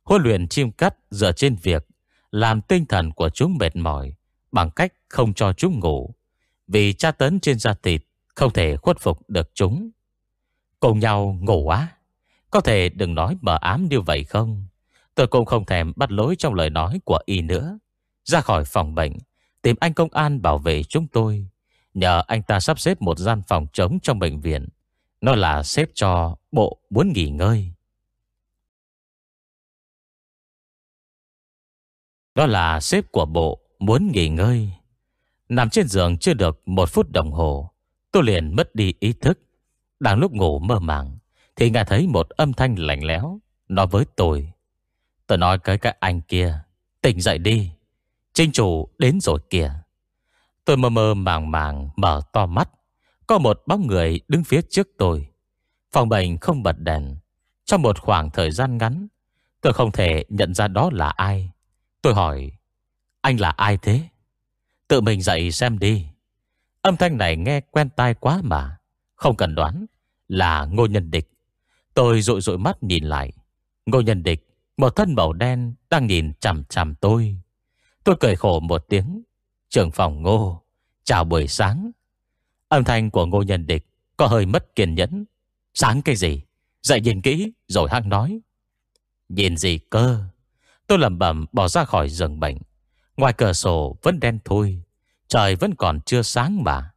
Huấn luyện chim cắt dựa trên việc làm tinh thần của chúng mệt mỏi bằng cách không cho chúng ngủ. Vì tra tấn trên da thịt không thể khuất phục được chúng. Cùng nhau ngủ á. Có thể đừng nói mờ ám như vậy không? Tôi cũng không thèm bắt lỗi trong lời nói của y nữa. Ra khỏi phòng bệnh, tìm anh công an bảo vệ chúng tôi. Nhờ anh ta sắp xếp một gian phòng trống trong bệnh viện. Nó là xếp cho bộ muốn nghỉ ngơi. Đó là xếp của bộ muốn nghỉ ngơi. Nằm trên giường chưa được một phút đồng hồ, tôi liền mất đi ý thức. Đang lúc ngủ mơ màng, thì nghe thấy một âm thanh lạnh lẽo nói với tôi. Tôi nói với các anh kia, tỉnh dậy đi. Trinh chủ đến rồi kìa. Tôi mơ mơ màng màng mở to mắt. Có một bóng người đứng phía trước tôi. Phòng bệnh không bật đèn. Trong một khoảng thời gian ngắn, tôi không thể nhận ra đó là ai. Tôi hỏi Anh là ai thế? Tự mình dậy xem đi. Âm thanh này nghe quen tai quá mà Không cần đoán Là ngô nhân địch. Tôi rội rội mắt nhìn lại. Ngô nhân địch Một thân màu đen Đang nhìn chằm chằm tôi. Tôi cười khổ một tiếng. Trưởng phòng ngô Chào buổi sáng. Âm thanh của ngô nhân địch Có hơi mất kiên nhẫn. Sáng cái gì? Dậy nhìn kỹ, rồi hăng nói. Nhìn gì cơ? Tôi lầm bẩm bỏ ra khỏi giường bệnh. Ngoài cửa sổ vẫn đen thui. Trời vẫn còn chưa sáng mà.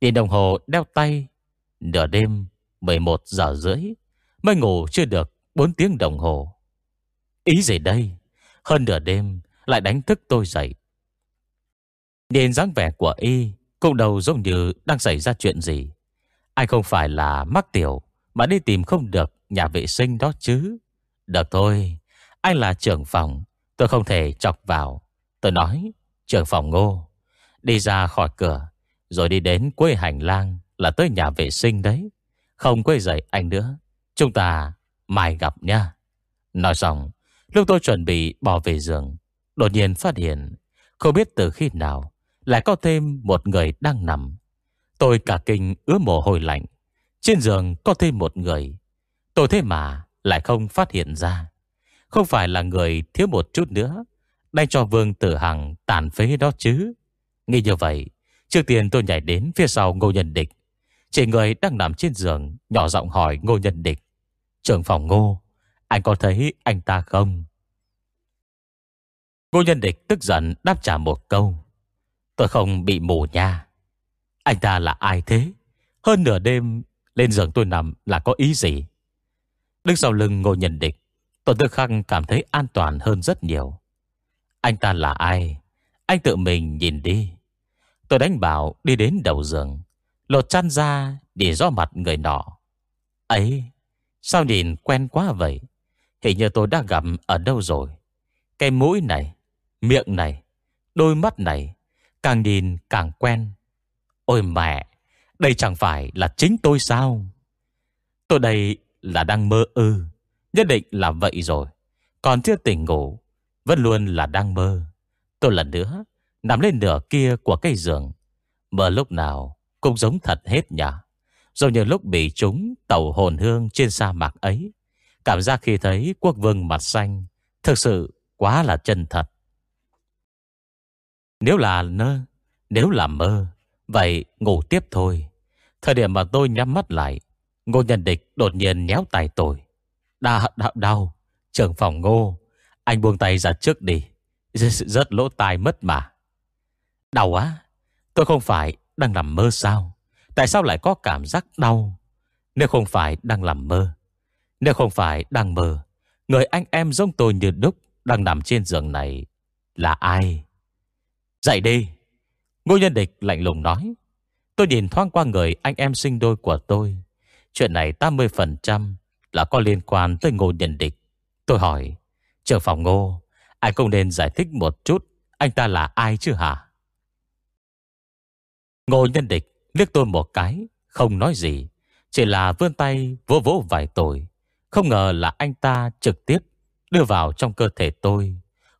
Điện đồng hồ đeo tay. Nửa đêm 11 giờ rưỡi, Mới ngủ chưa được 4 tiếng đồng hồ. Ý gì đây? Hơn nửa đêm, lại đánh thức tôi dậy. Nhìn dáng vẻ của y cũng đầu giống như đang xảy ra chuyện gì? Anh không phải là mắc tiểu Mà đi tìm không được nhà vệ sinh đó chứ? Được thôi, Anh là trưởng phòng, Tôi không thể chọc vào. Tôi nói, trưởng phòng ngô, Đi ra khỏi cửa, Rồi đi đến cuối hành lang Là tới nhà vệ sinh đấy. Không quay dậy anh nữa, Chúng ta mai gặp nha Nói xong, Lúc tôi chuẩn bị bỏ về giường, Đột nhiên phát hiện, Không biết từ khi nào lại có thêm một người đang nằm. Tôi cả kinh ứa mồ hôi lạnh. Trên giường có thêm một người. Tôi thế mà lại không phát hiện ra. Không phải là người thiếu một chút nữa. Đang cho Vương Tử Hằng tàn phế đó chứ. Nghĩ như vậy, Trước tiên tôi nhảy đến phía sau Ngô Nhân Địch. Chỉ người đang nằm trên giường, Nhỏ giọng hỏi Ngô Nhân Địch. Trưởng phòng Ngô, Anh có thấy anh ta không? Ngô Nhân Địch tức giận đáp trả một câu. Tôi không bị mù nha. Anh ta là ai thế? Hơn nửa đêm, lên giường tôi nằm là có ý gì? Đứng sau lưng ngồi nhận Địch Tôi tự khắc cảm thấy an toàn hơn rất nhiều. Anh ta là ai? Anh tự mình nhìn đi. Tôi đánh bảo đi đến đầu giường, Lột chăn ra để do mặt người nọ. Ấy, Sao nhìn quen quá vậy? Hình như tôi đã gặp ở đâu rồi? Cái mũi này, Miệng này, Đôi mắt này Càng nhìn càng quen. Ôi mẹ, Đây chẳng phải là chính tôi sao? Tôi đây là đang mơ ư. Nhất định là vậy rồi. Còn chưa tỉnh ngủ, Vẫn luôn là đang mơ. Tôi lần nữa Nằm lên nửa kia của cây giường. Mơ lúc nào cũng giống thật hết nhỉ? Giống như lúc bị chúng tàu hồn hương trên sa mạc ấy, Cảm giác khi thấy quốc vương mặt xanh Thực sự quá là chân thật. Nếu là nơ Nếu là mơ Vậy ngủ tiếp thôi. Thời điểm mà tôi nhắm mắt lại Ngô nhân địch đột nhiên nhéo tay tôi. Đau, đau, đau trưởng phòng ngô Anh buông tay ra trước đi. Rất lỗ tai mất mà. Đau á Tôi không phải đang nằm mơ sao? Tại sao lại có cảm giác đau? Nếu không phải đang làm mơ Nếu không phải đang mơ Người anh em giống tôi như đúc Đang nằm trên giường này Là ai? Dậy đi Ngô nhân địch lạnh lùng nói Tôi nhìn thoáng qua người anh em sinh đôi của tôi Chuyện này 80% Là có liên quan tới ngô nhân địch Tôi hỏi Trưởng phòng ngô Anh cũng nên giải thích một chút Anh ta là ai chứ hả Ngô nhân địch liếc tôi một cái, không nói gì. Chỉ là vươn tay vỗ vỗ vài tội. Không ngờ là anh ta trực tiếp đưa vào trong cơ thể tôi.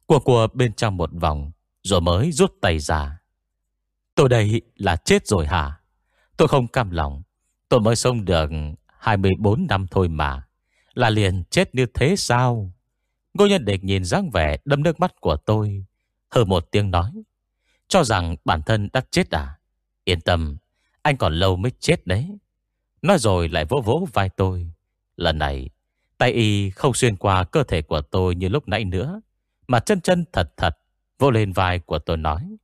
Cua cua bên trong một vòng, rồi mới rút tay ra. Tôi đây là chết rồi hả? Tôi không cam lòng. Tôi mới sống được 24 năm thôi mà. Là liền chết như thế sao? Ngô nhân địch nhìn dáng vẻ đâm nước mắt của tôi. Hờ một tiếng nói. Cho rằng bản thân đã chết à? Yên tâm, anh còn lâu mới chết đấy Nói rồi lại vỗ vỗ vai tôi Lần này Tay y không xuyên qua cơ thể của tôi như lúc nãy nữa Mà chân chân thật thật Vô lên vai của tôi nói,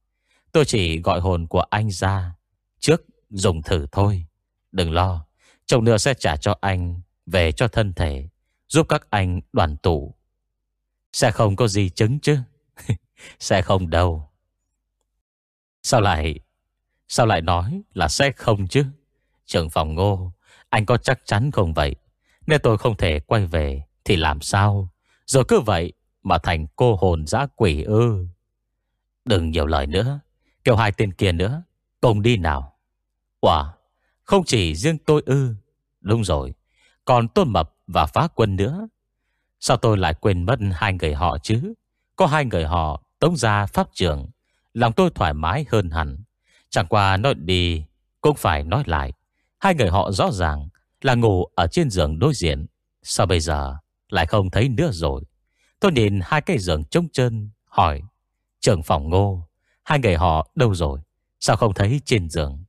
Tôi chỉ gọi hồn của anh ra Trước dùng thử thôi. Đừng lo, Chồng nữa sẽ trả cho anh, Về cho thân thể, Giúp các anh đoàn tụ. Sẽ không có gì chứng chứ? Sẽ không đâu. Sao lại Sao lại nói là sẽ không chứ? Trưởng phòng ngô, Anh có chắc chắn không vậy? Nếu tôi không thể quay về Thì làm sao? Rồi cứ vậy mà thành cô hồn dã quỷ ư. Đừng nhiều lời nữa. Kêu hai tên kia nữa, Cùng đi nào. Quả, Không chỉ riêng tôi ư. Đúng rồi, Còn Tôn Mập và Phá Quân nữa. Sao tôi lại quên mất hai người họ chứ? Có hai người họ tống ra pháp trưởng Lòng tôi thoải mái hơn hẳn. Chẳng qua nói đi, Cũng phải nói lại. Hai người họ rõ ràng Là ngủ ở trên giường đối diện. Sao bây giờ lại không thấy nữa rồi? Tôi nhìn hai cái giường trống chân Hỏi Trưởng phòng ngô. Hai người họ đâu rồi? Sao không thấy trên giường?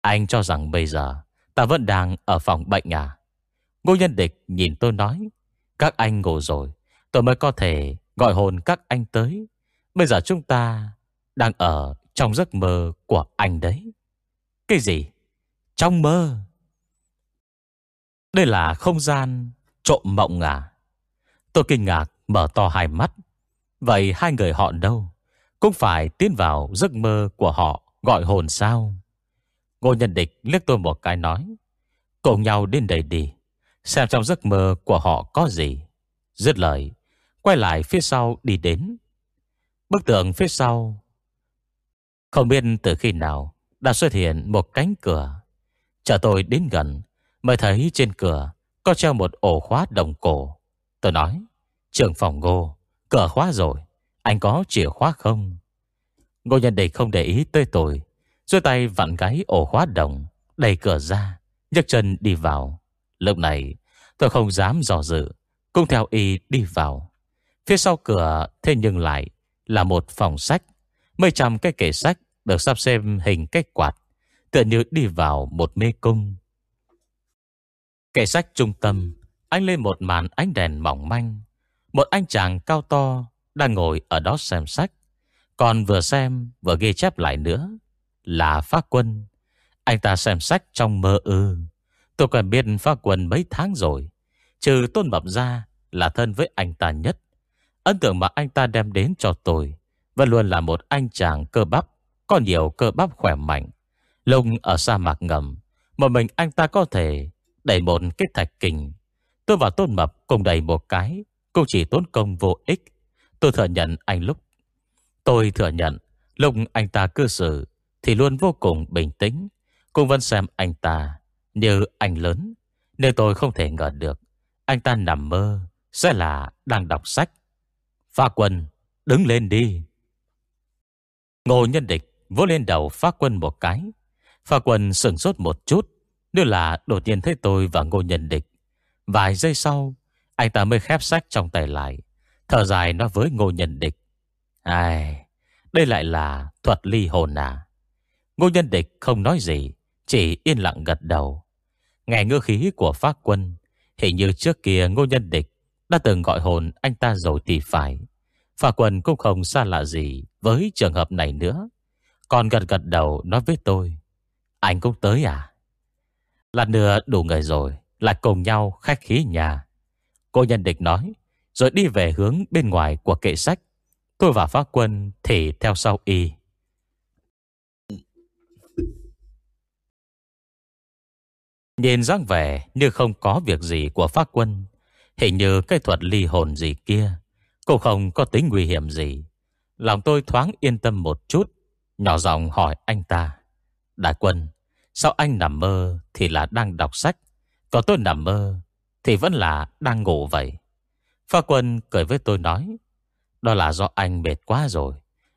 Anh cho rằng bây giờ Ta vẫn đang ở phòng bệnh à? Ngô nhân địch nhìn tôi nói, Các anh ngủ rồi, Tôi mới có thể gọi hồn các anh tới. Bây giờ chúng ta Đang ở trong giấc mơ của anh đấy. Cái gì? Trong mơ? Đây là không gian Trộm mộng à? Tôi kinh ngạc, mở to hai mắt. Vậy hai người họ đâu? Cũng phải tiến vào giấc mơ của họ, Gọi hồn sao? Ngô nhân địch liếc tôi một cái nói, Cùng nhau đến đây đi, Xem trong giấc mơ của họ có gì. Dứt lời, Quay lại phía sau đi đến. Bức tượng phía sau, Không biết từ khi nào Đã xuất hiện một cánh cửa. Chờ tôi đến gần, Mới thấy trên cửa Có treo một ổ khóa đồng cổ. Tôi nói Trường phòng ngô Cửa khóa rồi. Anh có chìa khóa không? Ngô nhân địch không để ý tới tôi. Rồi tay vặn gáy ổ khóa đồng, Đẩy cửa ra, nhấc chân đi vào. Lúc này, tôi không dám dò dự, Cũng theo y đi vào. Phía sau cửa, thế nhưng lại Là một phòng sách. Mấy trăm cái kệ sách được sắp xem hình cách quạt, Tựa như đi vào một mê cung. Kệ sách trung tâm Anh lên một màn ánh đèn mỏng manh. Một anh chàng cao to Đang ngồi ở đó xem sách. Còn vừa xem vừa ghi chép lại nữa. Là phát quân. Anh ta xem sách trong mơ ư. Tôi còn biết phát quân mấy tháng rồi. Trừ tôn mập ra Là thân với anh ta nhất. Ấn tượng mà anh ta đem đến cho tôi Vẫn luôn là một anh chàng cơ bắp, Có nhiều cơ bắp khỏe mạnh, Lông ở sa mạc ngầm. Một mình anh ta có thể Đẩy một cái thạch kình. Tôi và Tôn Mập cùng đẩy một cái. Cũng chỉ tốn công vô ích. Tôi thừa nhận anh lúc Tôi thừa nhận, Lúc anh ta cư xử Thì luôn vô cùng bình tĩnh. Cũng vẫn xem anh ta Như anh lớn, Nên tôi không thể ngờ được Anh ta nằm mơ Sẽ là đang đọc sách. Pha quân, đứng lên đi. Ngô nhân địch vỗ lên đầu phá quân một cái. Pha quân sửng sốt một chút Như là đột nhiên thấy tôi và ngô nhân địch, Vài giây sau anh ta mới khép sách trong tay lại. Thở dài nói với ngô nhân địch. Ai, Đây lại là thuật ly hồn à? Ngô nhân địch không nói gì, Chỉ yên lặng gật đầu. Nghe ngư khí của pháp quân, Hình như trước kia ngô nhân địch Đã từng gọi hồn anh ta rồi thì phải. Phà quân cũng không xa lạ gì Với trường hợp này nữa. Còn gật gật đầu nói với tôi, Anh cũng tới à? Là nửa đủ người rồi, Lại cùng nhau khách khí nhà. Cô nhân địch nói, Rồi đi về hướng bên ngoài của kệ sách. Tôi và phá quân thì theo sau y. Nhìn dáng vẻ như không có việc gì của phá quân, Hình như cái thuật ly hồn gì kia, cô không có tính nguy hiểm gì. Lòng tôi thoáng yên tâm một chút, Nhỏ giọng hỏi anh ta, Đại quân, Sao anh nằm mơ thì là đang đọc sách? Còn tôi nằm mơ thì vẫn là đang ngủ vậy. Pha quân cười với tôi nói, Đó là do anh mệt quá rồi,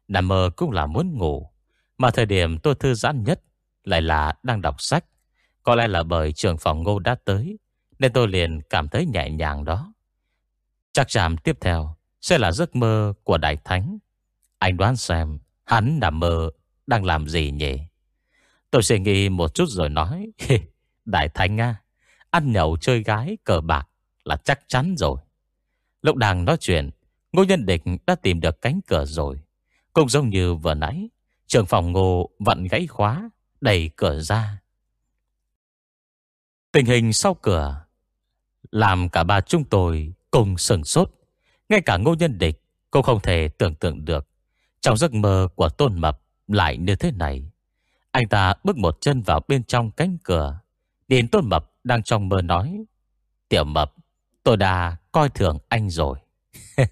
Nằm mơ cũng là muốn ngủ. Mà thời điểm tôi thư giãn nhất Lại là đang đọc sách, Có lẽ là bởi trường phòng ngô đã tới, Nên tôi liền cảm thấy nhẹ nhàng đó. Chắc chắn tiếp theo Sẽ là giấc mơ của Đại Thánh. Anh đoán xem Hắn nằm mơ đang làm gì nhỉ? Tôi suy nghĩ một chút rồi nói, Đại Thánh à Ăn nhậu chơi gái cờ bạc Là chắc chắn rồi. Lúc đang nói chuyện, Ngô Nhân Địch đã tìm được cánh cửa rồi. Cũng giống như vừa nãy Trường phòng ngô vặn gãy khóa, Đẩy cửa ra. Tình hình sau cửa, Làm cả ba chúng tôi Cùng sừng sốt. Ngay cả ngô nhân địch Cũng không thể tưởng tượng được Trong giấc mơ của Tôn Mập Lại như thế này. Anh ta bước một chân vào bên trong cánh cửa Đến Tôn Mập đang trong mơ nói. Tiểu Mập, Tôi đã coi thường anh rồi.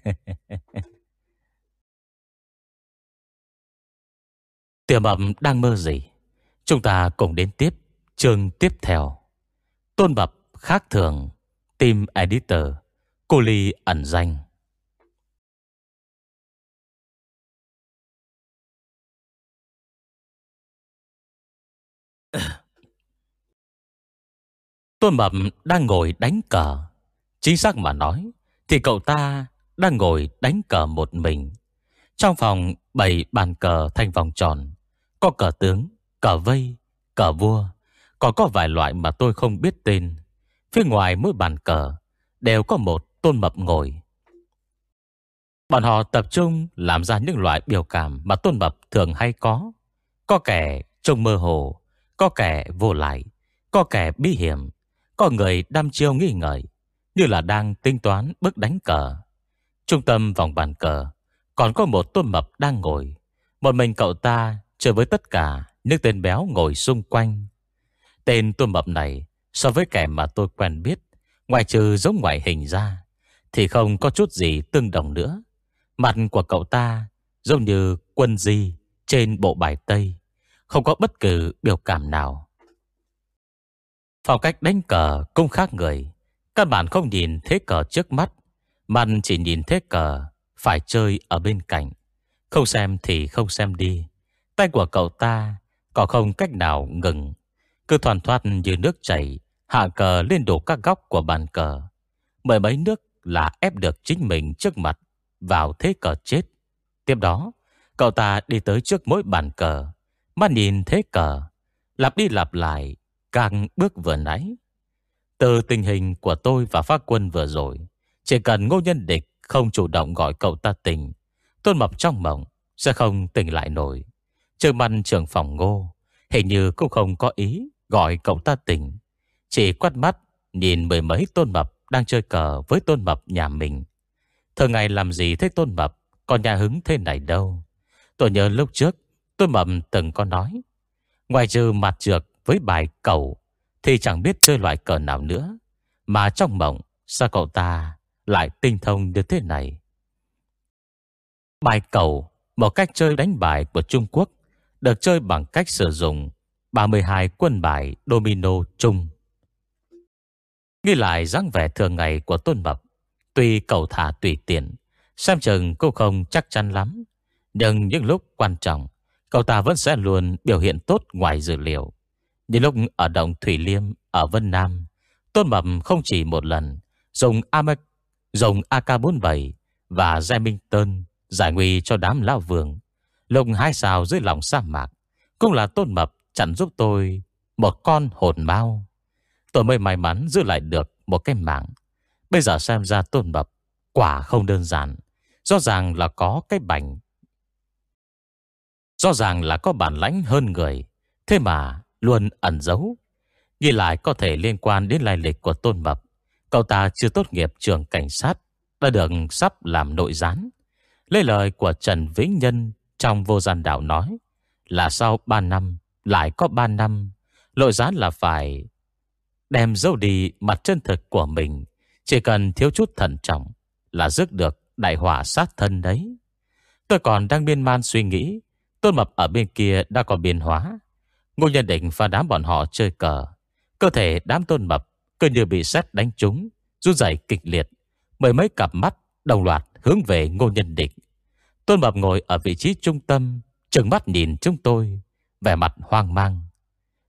Tiểu Mập đang mơ gì? Chúng ta cùng đến tiếp Chương tiếp theo. Tôn Mập khác thường, Team Editor, Cô Ly ẩn danh. Tôn Mập đang ngồi đánh cờ. Chính xác mà nói, thì cậu ta đang ngồi đánh cờ một mình. Trong phòng bảy bàn cờ thành vòng tròn, có cờ tướng, cờ vây, cờ vua, còn có vài loại mà tôi không biết tên. Phía ngoài mỗi bàn cờ đều có một tôn mập ngồi. Bọn họ tập trung làm ra những loại biểu cảm mà tôn mập thường hay có. Có kẻ trông mơ hồ, có kẻ vô lại, có kẻ bí hiểm, có người đam chiêu nghi ngờ, như là đang tính toán bước đánh cờ. Trung tâm vòng bàn cờ, còn có một tôn mập đang ngồi. Một mình cậu ta chơi với tất cả những tên béo ngồi xung quanh. Tên tôn mập này so với kẻ mà tôi quen biết, ngoài trừ giống ngoại hình ra, thì không có chút gì tương đồng nữa. Mặt của cậu ta giống như quân di trên bộ bài Tây, không có bất cứ biểu cảm nào. Phong cách đánh cờ cũng khác người. Các bạn không nhìn thế cờ trước mắt, mà chỉ nhìn thế cờ phải chơi ở bên cạnh. Không xem thì không xem đi. Tay của cậu ta có không cách nào ngừng. Cứ thoàn thoát như nước chảy, hạ cờ lên đổ các góc của bàn cờ. Mười mấy nước là ép được chính mình trước mặt vào thế cờ chết. Tiếp đó, cậu ta đi tới trước mỗi bàn cờ, mà nhìn thế cờ, lặp đi lặp lại, càng bước vừa nãy. Từ tình hình của tôi và phát quân vừa rồi, chỉ cần ngô nhân địch không chủ động gọi cậu ta tình, tôn mập trong mộng sẽ không tỉnh lại nổi. Trường măn trưởng phòng ngô, hình như cũng không có ý gọi cậu ta tỉnh. Chỉ quát mắt nhìn mười mấy tôn mập đang chơi cờ với tôn mập nhà mình. Thường ngày làm gì thế tôn mập Còn nhà hứng thế này đâu Tôi nhớ lúc trước Tôn mập từng có nói Ngoài trừ mặt trược với bài cầu, Thì chẳng biết chơi loại cờ nào nữa. Mà trong mộng, Sao cậu ta lại tinh thông như thế này? Bài cầu, Một cách chơi đánh bài của Trung Quốc, Được chơi bằng cách sử dụng 32 quân bài domino chung. Ghi lại dáng vẻ thường ngày của Tôn Mập, Tuy cầu thả tùy tiện, Xem chừng cô không chắc chắn lắm. Nhưng những lúc quan trọng, Cậu ta vẫn sẽ luôn biểu hiện tốt ngoài dữ liệu. Như lúc ở động Thủy Liêm, Ở Vân Nam, Tôn Mập không chỉ một lần Dùng Amek Dùng AK-47 Và Remington Giải nguy cho đám lão vườn Lục hai sao dưới lòng sa mạc, Cũng là Tôn Mập chặn giúp tôi Một con hồn mau. Tôi mới may mắn giữ lại được Một cái mạng. Bây giờ xem ra tôn mập Quả không đơn giản. Rõ ràng là có cái bành. Rõ ràng là có bản lãnh hơn người. Thế mà luôn ẩn giấu. Ghi lại có thể liên quan đến lai lịch của Tôn Mập. Cậu ta chưa tốt nghiệp trường cảnh sát, Đã được sắp làm nội gián. Lấy lời của Trần Vĩnh Nhân Trong vô gian đạo nói Là sau 3 năm, Lại có 3 năm, Nội gián là phải Đem dấu đi mặt chân thực của mình. Chỉ cần thiếu chút thận trọng Là rước được đại hỏa sát thân đấy. Tôi còn đang biên man suy nghĩ, Tôn Mập ở bên kia đã có biến hóa. Ngô Nhân Định và đám bọn họ chơi cờ. Cơ thể đám Tôn Mập Cơ như bị sét đánh trúng Rút dậy kịch liệt. Mười mấy cặp mắt đồng loạt hướng về Ngô Nhân Định. Tôn Mập ngồi ở vị trí trung tâm Trừng mắt nhìn chúng tôi Vẻ mặt hoang mang.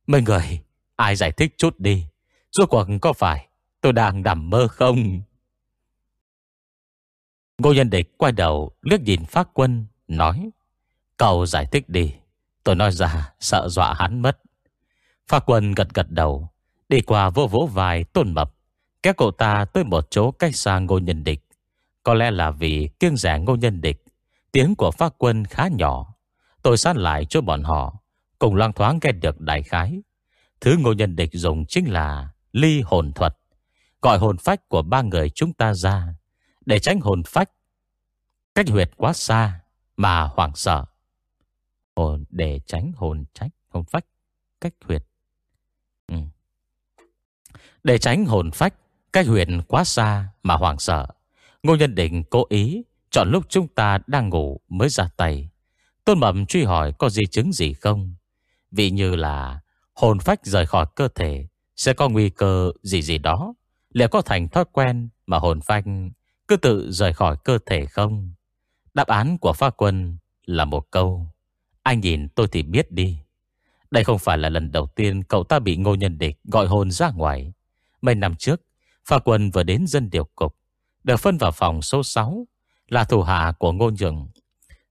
Mấy người ai giải thích chút đi? Rốt cuộc có phải Tôi đang nằm mơ không? Ngô Nhân Địch quay đầu liếc nhìn phát quân, nói Cậu giải thích đi. Tôi nói ra sợ dọa hắn mất. pha quân gật gật đầu, đi qua vô vỗ vai tôn mập, kéo cậu ta tới một chỗ cách xa Ngô Nhân Địch. Có lẽ là vì kiêng rẻ Ngô Nhân Địch, tiếng của pha quân khá nhỏ. Tôi sát lại cho bọn họ, cùng loang thoáng nghe được đại khái. Thứ Ngô Nhân Địch dùng chính là ly hồn thuật. Gọi hồn phách của ba người chúng ta ra Để tránh hồn phách Cách huyệt quá xa Mà hoảng sợ Hồn để tránh hồn trách, Hồn phách, cách huyệt ừ. Để tránh hồn phách, Cách huyệt quá xa mà hoảng sợ Ngô Nhân Định cố ý Chọn lúc chúng ta đang ngủ mới ra tay Tôn Mậm truy hỏi có di chứng gì không Vì như là Hồn phách rời khỏi cơ thể Sẽ có nguy cơ gì gì đó liệu có thành thói quen mà hồn phách cứ tự rời khỏi cơ thể không? Đáp án của pha quân là một câu. Anh nhìn, tôi thì biết đi. Đây không phải là lần đầu tiên cậu ta bị ngô nhân địch gọi hồn ra ngoài. Mấy năm trước, Pha quân vừa đến dân điều cục, Được phân vào phòng số 6 Là thủ hạ của ngô nhường.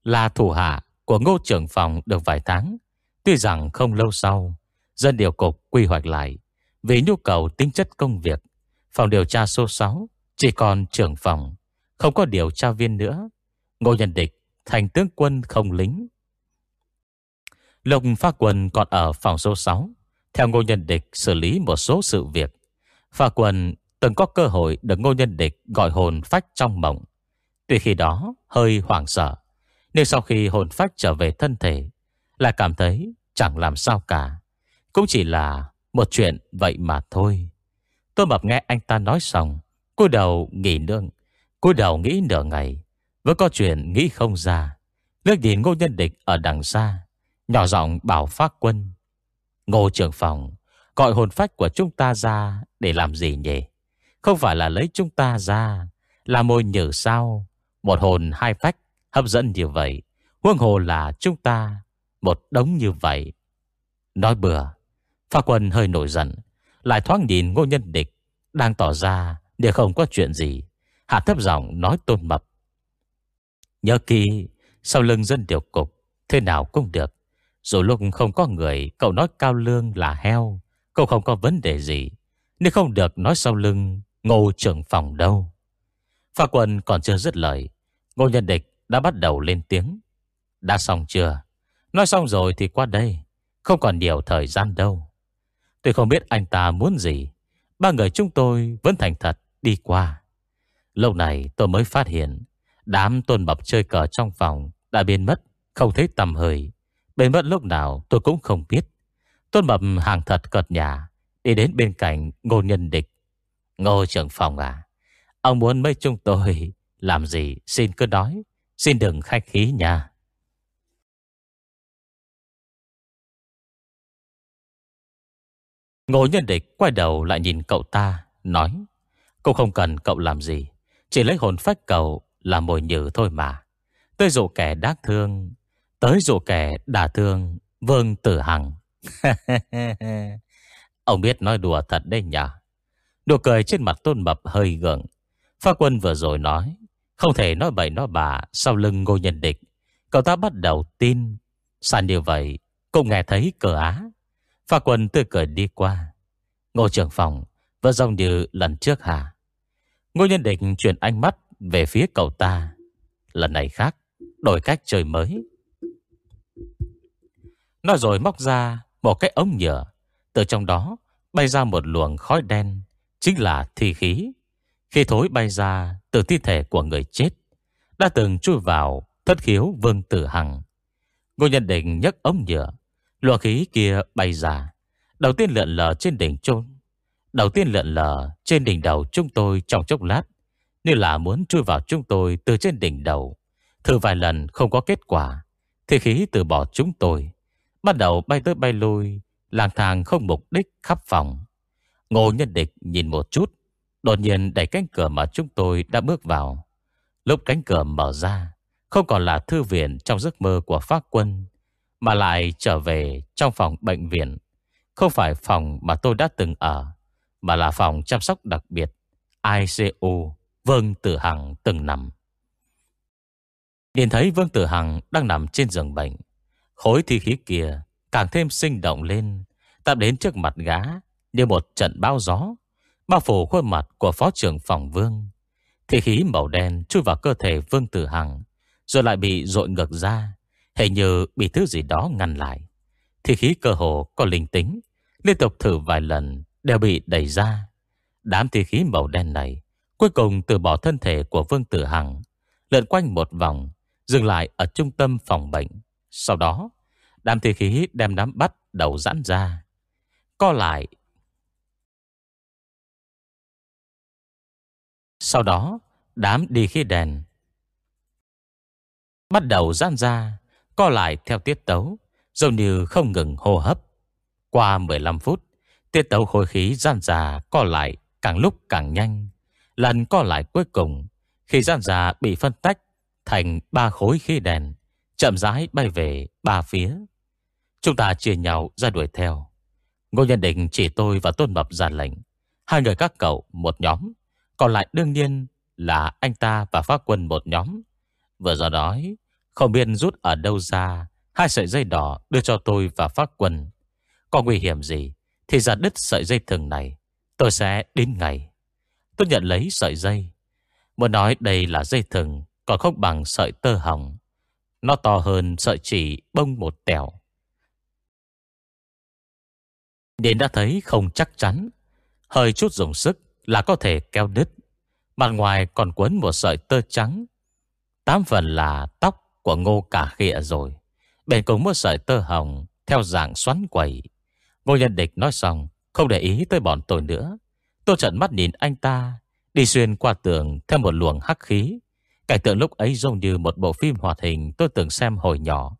Là thủ hạ của ngô trưởng phòng được vài tháng. Tuy rằng không lâu sau, Dân điều cục quy hoạch lại Vì nhu cầu tính chất công việc. Phòng điều tra số 6 Chỉ còn trưởng phòng, Không có điều tra viên nữa. Ngô Nhân Địch thành tướng quân không lính. Lục Pha Quân còn ở phòng số 6 Theo Ngô Nhân Địch xử lý một số sự việc. Pha Quân từng có cơ hội được Ngô Nhân Địch gọi hồn phách trong mộng. Tuy khi đó hơi hoảng sợ, Nhưng sau khi hồn phách trở về thân thể, Lại cảm thấy chẳng làm sao cả. Cũng chỉ là một chuyện vậy mà thôi. Tôi mập nghe anh ta nói xong, cúi đầu nghỉ nương, cúi đầu nghĩ nửa ngày, Vẫn có chuyện nghĩ không ra. Lước nhìn ngô nhân địch ở đằng xa Nhỏ giọng bảo phát quân, Ngô trưởng phòng, Gọi hồn phách của chúng ta ra Để làm gì nhỉ? Không phải là lấy chúng ta ra, Là môi nhử sao? Một hồn hai phách hấp dẫn như vậy Huông hồ là chúng ta Một đống như vậy. Nói bừa Pha quân hơi nổi giận, Lại thoáng nhìn ngô nhân địch Đang tỏ ra để không có chuyện gì, Hạ thấp giọng nói tôn mập, Nhớ kỳ Sau lưng dân điều cục, Thế nào cũng được. Dù lúc không có người, Cậu nói cao lương là heo Cậu không có vấn đề gì. Nếu không được nói sau lưng, Ngô trưởng phòng đâu? Pha quân còn chưa dứt lời, Ngô nhân địch đã bắt đầu lên tiếng. Đã xong chưa? Nói xong rồi thì qua đây, Không còn nhiều thời gian đâu. Tôi không biết anh ta muốn gì. Ba người chúng tôi vẫn thành thật đi qua. Lâu này tôi mới phát hiện, Đám tôn bập chơi cờ trong phòng Đã biến mất, Không thấy tầm hơi. Biến mất lúc nào tôi cũng không biết. Tôn Mập hàng thật cợt nhà Đi đến bên cạnh ngô nhân địch. Ngô trưởng phòng à Ông muốn mấy chúng tôi Làm gì xin cứ nói, Xin đừng khách khí nha. Ngô nhân địch quay đầu lại nhìn cậu ta, Nói Cô không cần cậu làm gì, Chỉ lấy hồn phách cậu là mồi nhử thôi mà. Tôi dụ kẻ đáng thương Tới dù kẻ đả thương, Vương Tử Hằng. Ông biết nói đùa thật đấy nhỉ? Đùa cười trên mặt tôn mập hơi gượng. Pha quân vừa rồi nói, Không thể nói bậy nói bà Sau lưng ngô nhân địch. Cậu ta bắt đầu tin. Sàn như vậy, Cũng nghe thấy cờ á. Pha quân tươi cười đi qua. Ngô trưởng phòng Vẫn giống như lần trước hả? Ngô nhân địch chuyển ánh mắt Về phía cậu ta. Lần này khác, Đổi cách chơi mới. Nói rồi móc ra Một cái ống nhựa. Từ trong đó bay ra một luồng khói đen, Chính là thi khí. Khi thối bay ra từ thi thể của người chết, Đã từng chui vào Thất khiếu vương tử hằng. Ngô nhân định nhấc ống nhựa, Luồng khí kia bay ra. Đầu tiên lượn lờ trên đỉnh trôn Đầu tiên lượn lờ trên đỉnh đầu chúng tôi trong chốc lát, Như là muốn chui vào chúng tôi từ trên đỉnh đầu. Thử vài lần không có kết quả Thì khí từ bỏ chúng tôi. Bắt đầu bay tới bay lui, Lang thang không mục đích khắp phòng. Ngô nhân địch nhìn một chút, Đột nhiên đẩy cánh cửa mà chúng tôi đã bước vào. Lúc cánh cửa mở ra, Không còn là thư viện trong giấc mơ của pháp quân, Mà lại trở về trong phòng bệnh viện. Không phải phòng mà tôi đã từng ở, Mà là phòng chăm sóc đặc biệt ICU Vương Tử Hằng từng nằm. Nhìn thấy Vương Tử Hằng đang nằm trên giường bệnh Khối thi khí kia càng thêm sinh động lên. Tạm đến trước mặt gã, Như một trận bão gió, Bao phủ khuôn mặt của phó trưởng phòng Vương. Thi khí màu đen chui vào cơ thể Vương Tử Hằng, Rồi lại bị dội ngược ra, Hình như bị thứ gì đó ngăn lại. Thi khí cơ hồ có linh tính, Liên tục thử vài lần Đều bị đẩy ra. Đám thi khí màu đen này Cuối cùng từ bỏ thân thể của Vương Tử Hằng, Lượn quanh một vòng, Dừng lại ở trung tâm phòng bệnh. Sau đó, Đám thi khí đem nắm bắt đầu giãn ra. Co lại. Sau đó, Đám đi khí đèn Bắt đầu giãn ra, Co lại theo tiết tấu, Giống như không ngừng hô hấp. Qua 15 phút, Tiết tấu khối khí giãn ra, co lại càng lúc càng nhanh. Lần co lại cuối cùng, Khi giãn ra bị phân tách Thành ba khối khí đèn. Chậm rãi bay về ba phía. Chúng ta chia nhau ra đuổi theo. Ngô Nhân Định chỉ tôi và Tôn Mập ra lệnh. Hai người các cậu, một nhóm. Còn lại đương nhiên là anh ta và phát quân một nhóm. Vừa do nói, Không biết rút ở đâu ra, Hai sợi dây đỏ đưa cho tôi và phát quân. Có nguy hiểm gì Thì ra đứt sợi dây thừng này, Tôi sẽ đến ngày Tôi nhận lấy sợi dây. Muốn nói đây là dây thừng, Còn không bằng sợi tơ hồng. Nó to hơn, sợi chỉ bông một tèo Đến đã thấy không chắc chắn. Hơi chút dùng sức là có thể kéo đứt. Mặt ngoài còn quấn một sợi tơ trắng. Tám phần là tóc của ngô cả khịa rồi. Bên cùng một sợi tơ hồng, Theo dạng xoắn quẩy. Ngô nhân địch nói xong, Không để ý tới bọn tôi nữa. Tôi trận mắt nhìn anh ta, Đi xuyên qua tường theo một luồng hắc khí. Cảnh tượng lúc ấy giống như một bộ phim hoạt hình Tôi từng xem hồi nhỏ.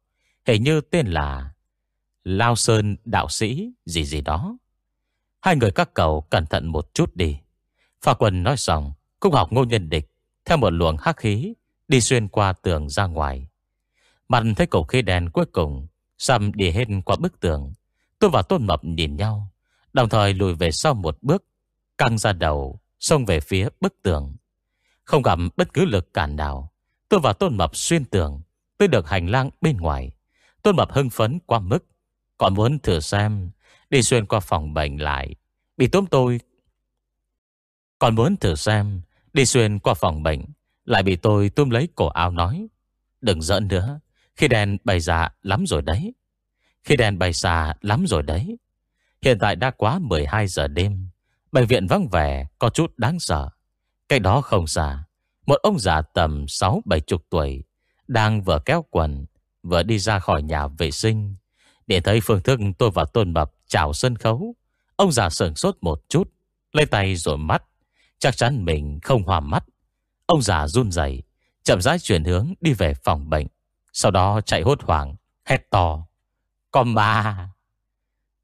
Hình như tên là Lao Sơn Đạo Sĩ, gì gì đó. Hai người các cậu cẩn thận một chút đi. Phà quân nói xong, Cũng học ngô nhân địch, Theo một luồng hắc khí, Đi xuyên qua tường ra ngoài. Mặt thấy cổ khí đèn cuối cùng, Xăm đi hết qua bức tường. Tôi và Tôn Mập nhìn nhau, Đồng thời lùi về sau một bước, Căng ra đầu, Xông về phía bức tường. Không gặp bất cứ lực cản nào. Tôi và Tôn Mập xuyên tường tôi được hành lang bên ngoài. Tôn Mập hưng phấn qua mức. Còn muốn thử xem, Đi xuyên qua phòng bệnh lại. Bị tốm tôi. Còn muốn thử xem, Đi xuyên qua phòng bệnh, Lại bị tôi tôm lấy cổ áo nói. Đừng giỡn nữa, Khi đèn bày ra lắm rồi đấy. Khi đèn bày xa lắm rồi đấy. Hiện tại đã quá 12 giờ đêm. Bệnh viện vắng vẻ, Có chút đáng sợ. Cái đó không xa. Một ông già tầm 6-7 chục tuổi, Đang vừa kéo quần, Vừa đi ra khỏi nhà vệ sinh. Để thấy phương thức tôi và Tôn Mập chào sân khấu, Ông già sờn sốt một chút, Lấy tay rồi mắt. Chắc chắn mình không hòa mắt. Ông già run rẩy, Chậm rãi chuyển hướng đi về phòng bệnh, Sau đó chạy hốt hoảng, Hét to. Có ma!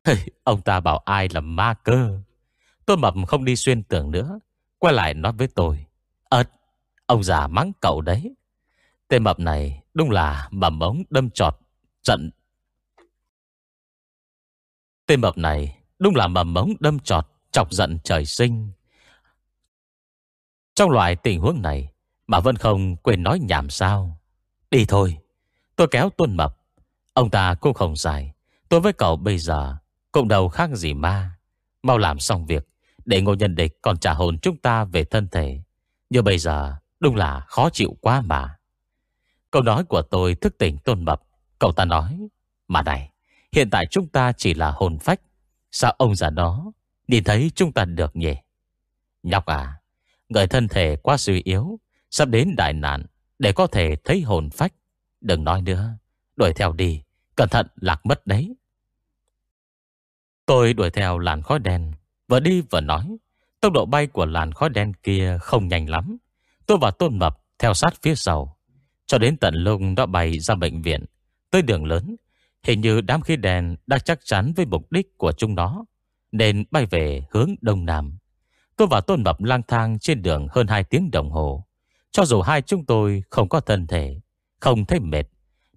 Ông ta bảo ai là ma cơ? Tôn Mập không đi xuyên tường nữa Quay lại nói với tôi Ơt Ông già mắng cậu đấy. Tên mập này đúng là mầm ống đâm trọt Trận. Tên mập này đúng là mầm ống đâm trọt Chọc giận trời sinh. Trong loại tình huống này Mà Vân không quên nói nhảm sao. Đi thôi, Tôi kéo tuân mập. Ông ta cũng không dài Tôi với cậu bây giờ Cũng đâu khác gì ma. Mau làm xong việc. Để ngô nhân địch còn trả hồn chúng ta về thân thể. Như bây giờ đúng là khó chịu quá mà. Câu nói của tôi thức tỉnh tôn mập. Cậu ta nói, Mà này, Hiện tại chúng ta chỉ là hồn phách. Sao ông già đó Nhìn thấy chúng ta được nhỉ? Nhóc à Người thân thể quá suy yếu, Sắp đến đại nạn Để có thể thấy hồn phách. Đừng nói nữa, Đuổi theo đi, Cẩn thận lạc mất đấy. Tôi đuổi theo làn khói đen Vừa đi vừa nói, Tốc độ bay của làn khói đen kia không nhanh lắm. Tôi và Tôn Mập theo sát phía sau. Cho đến tận lung đã bay ra bệnh viện, Tới đường lớn, Hình như đám khí đèn đã chắc chắn với mục đích của chúng nó, Nên bay về hướng đông nam. Tôi và Tôn Mập lang thang trên đường hơn 2 tiếng đồng hồ. Cho dù hai chúng tôi không có thân thể, Không thấy mệt,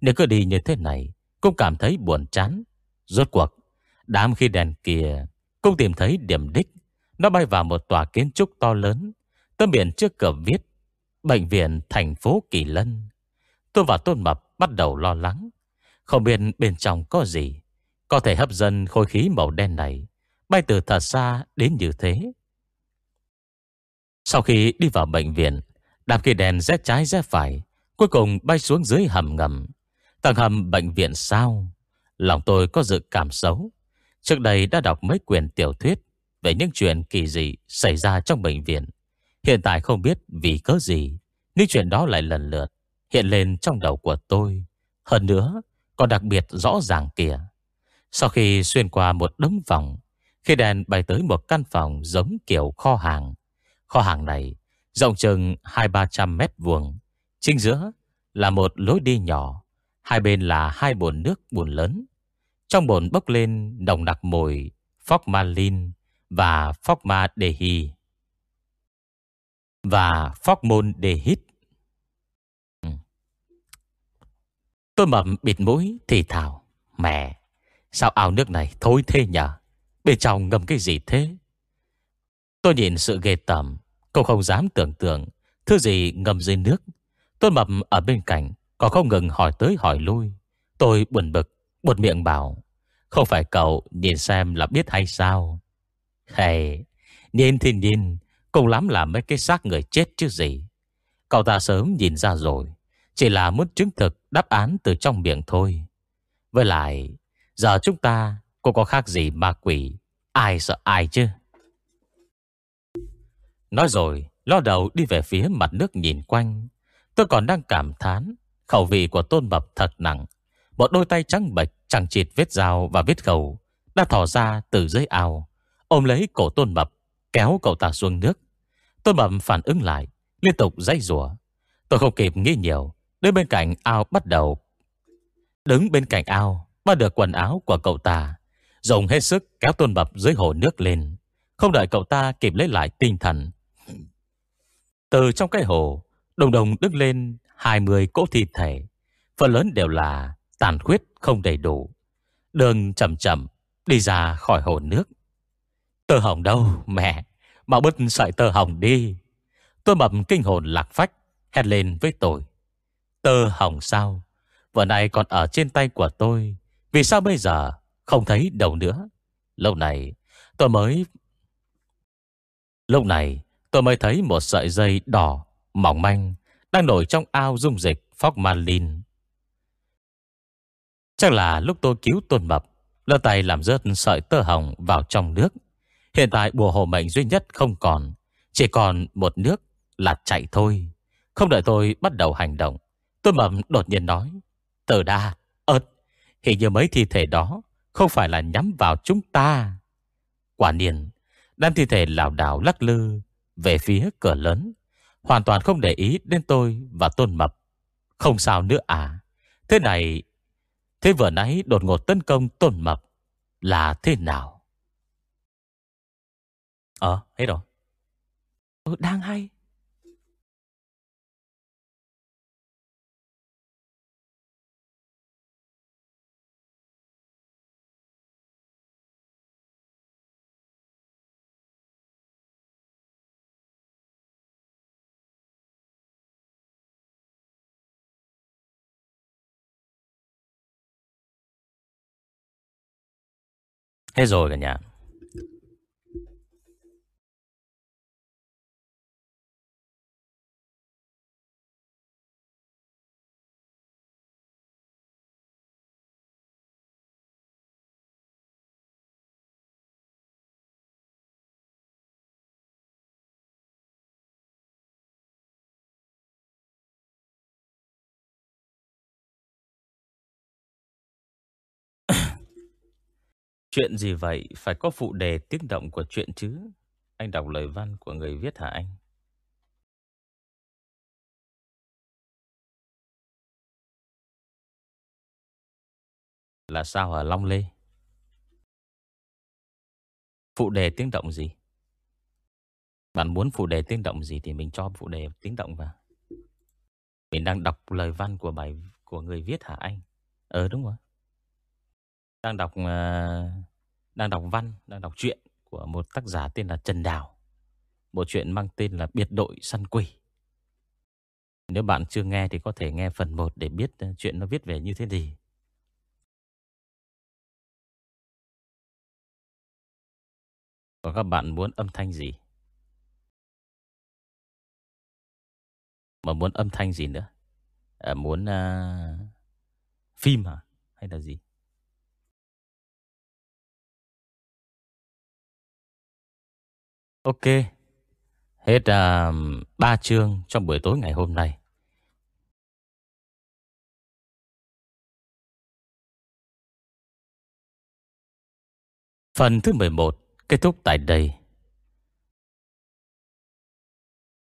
Nếu cứ đi như thế này Cũng cảm thấy buồn chán. Rốt cuộc, Đám khí đèn kia cũng tìm thấy điểm đích. Nó bay vào một tòa kiến trúc to lớn, Tấm biển trước cửa viết, Bệnh viện thành phố Kỳ Lân. Tôi và Tôn Mập bắt đầu lo lắng. Không biết bên trong có gì, Có thể hấp dẫn khối khí màu đen này, Bay từ thật xa đến như thế. Sau khi đi vào bệnh viện Đạp kỳ đèn rẽ trái rẽ phải, Cuối cùng bay xuống dưới hầm ngầm. Tầng hầm bệnh viện sao? Lòng tôi có dự cảm xấu. Trước đây đã đọc mấy quyển tiểu thuyết Về những chuyện kỳ dị xảy ra trong bệnh viện. Hiện tại không biết vì cớ gì những chuyện đó lại lần lượt Hiện lên trong đầu của tôi. Hơn nữa, còn đặc biệt rõ ràng kìa. Sau khi xuyên qua một đống vòng, Khi đèn bay tới một căn phòng Giống kiểu kho hàng Kho hàng này rộng chừng hai ba trăm mét vuông, Chính giữa là một lối đi nhỏ, Hai bên là hai bồn nước buồn lớn. Trong bồn bốc lên nồng đặc mùi Linh và Phocmadehi và Phocmondehit. Ừ. Tôi mầm bịt mũi thì thào. Mẹ, sao ao nước này thối thế nhở? Bên trong ngâm cái gì thế? Tôi nhìn sự ghê tởm Cũng không dám tưởng tượng Thứ gì ngâm dưới nước tôi Mập ở bên cạnh Còn không ngừng hỏi tới hỏi lui Tôi buồn bực Buột miệng bảo, Không phải cậu nhìn xem là biết hay sao? Hay Nhìn thì nhìn, Cùng lắm là mấy cái xác người chết chứ gì. Cậu ta sớm nhìn ra rồi, Chỉ là muốn chứng thực đáp án từ trong miệng thôi. Với lại, Giờ chúng ta cũng có khác gì ma quỷ, Ai sợ ai chứ? Nói rồi, Lo đầu đi về phía mặt nước nhìn quanh. Tôi còn đang cảm thán, Khẩu vị của tôn mập thật nặng một đôi tay trắng bệch chẳng chịt vết dao và vết khẩu Đã thỏ ra từ dưới ao, Ôm lấy cổ tôn mập, Kéo cậu ta xuống nước. Tôn mập phản ứng lại, Liên tục dây rủa. Tôi không kịp nghĩ nhiều, Đến bên cạnh ao bắt đầu. Đứng bên cạnh ao, Bắt được quần áo của cậu ta, Dùng hết sức kéo tôn mập dưới hồ nước lên. Không đợi cậu ta kịp lấy lại tinh thần. Từ trong cái hồ, Đồng đồng đứng lên 20 cỗ thi thể. Phần lớn đều là tàn khuyết không đầy đủ. Đường chậm chậm Đi ra khỏi hồ nước. Tơ hồng đâu, mẹ? Mà bứt sợi tơ hồng đi. Tôi mập kinh hồn lạc phách, Hét lên với tôi. Tơ hồng sao? Vừa nay còn ở trên tay của tôi. Vì sao bây giờ? Không thấy đâu nữa. Lâu này, tôi mới Lúc này, tôi mới thấy một sợi dây đỏ Mỏng manh Đang nổi trong ao dung dịch Formalin Chắc là lúc tôi cứu tôn mập Lơ tay làm rớt sợi tơ hồng vào trong nước. Hiện tại bùa hộ mệnh duy nhất không còn Chỉ còn một nước là chạy thôi. Không đợi tôi bắt đầu hành động Tôi mập đột nhiên nói Từ đa, ớt Hình như mấy thi thể đó Không phải là nhắm vào chúng ta. Quả niên Đám thi thể lảo đảo lắc lư Về phía cửa lớn Hoàn toàn không để ý đến tôi và tôn mập. Không sao nữa à Thế này Thế vừa nãy đột ngột tấn công tôn mập Là thế nào? Ờ hết rồi. Ừ, Đang hay. Thế rồi cả nhà. Chuyện gì vậy? Phải có phụ đề tiếng động của chuyện chứ. Anh đọc lời văn của người viết hả anh? Là sao hả Long Lê? Phụ đề tiếng động gì? Bạn muốn phụ đề tiếng động gì thì mình cho phụ đề tiếng động vào. Mình đang đọc lời văn của bài, của người viết hả anh? Ờ đúng rồi. Đang đọc ờ, Đang đọc văn Đang đọc truyện của một tác giả tên là Trần Đào. Bộ truyện mang tên là Biệt đội săn quỷ. Nếu bạn chưa nghe thì có thể nghe phần 1 Để biết ờ, chuyện nó viết về như thế gì. Và các bạn muốn âm thanh gì? Mà muốn âm thanh gì nữa? À, Muốn uh, phim hả? Hay là gì? Ok. Hết à, uh, 3 chương trong buổi tối ngày hôm nay. Phần thứ 11 kết thúc tại đây.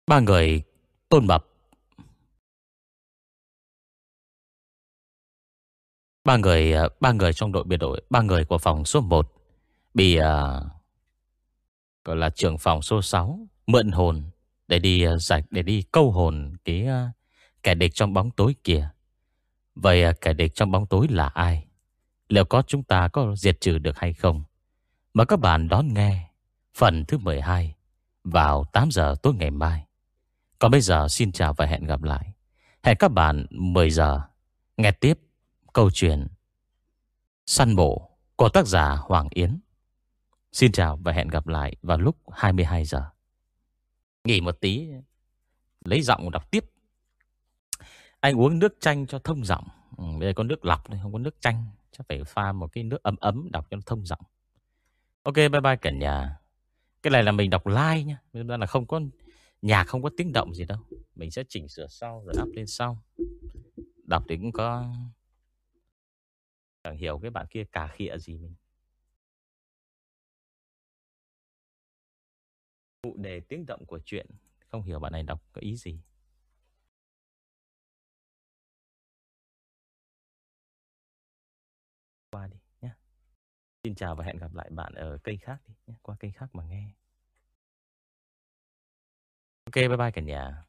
Ba người tôn mập. Ba người à, ba người trong đội biệt đội, ba người của phòng số 1 bị uh, gọi là trưởng phòng số 6 mượn hồn để đi ờ, giải để đi câu hồn cái ờ, kẻ địch trong bóng tối kia. Vậy ờ, kẻ địch trong bóng tối là ai? Liệu có chúng ta có diệt trừ được hay không? Mời các bạn đón nghe phần thứ 12 vào 8 giờ tối ngày mai. Còn bây giờ xin chào và hẹn gặp lại. Hẹn các bạn 10 giờ nghe tiếp câu chuyện Săn bộ của tác giả Hoàng Yến. Xin chào và hẹn gặp lại vào lúc 22 giờ. Nghỉ một tí, lấy giọng đọc tiếp. Anh uống nước chanh cho thông giọng. Ừ, bây giờ có nước lọc thôi không có nước chanh. Chắc phải pha một cái nước ấm ấm đọc cho nó thông giọng. Ok, bye bye cả nhà. Cái này là mình đọc like nha. Nên là không có nhạc, không có tiếng động gì đâu. Mình sẽ chỉnh sửa sau rồi up lên sau. Đọc thì cũng có... Chẳng hiểu cái bạn kia cà khịa gì mình. Phụ đề tiếng động của chuyện. Không hiểu bạn này đọc có ý gì. Qua đi nhé. Xin chào và hẹn gặp lại bạn ở kênh khác đi nhé. Qua kênh khác mà nghe. Ok, bye bye cả nhà.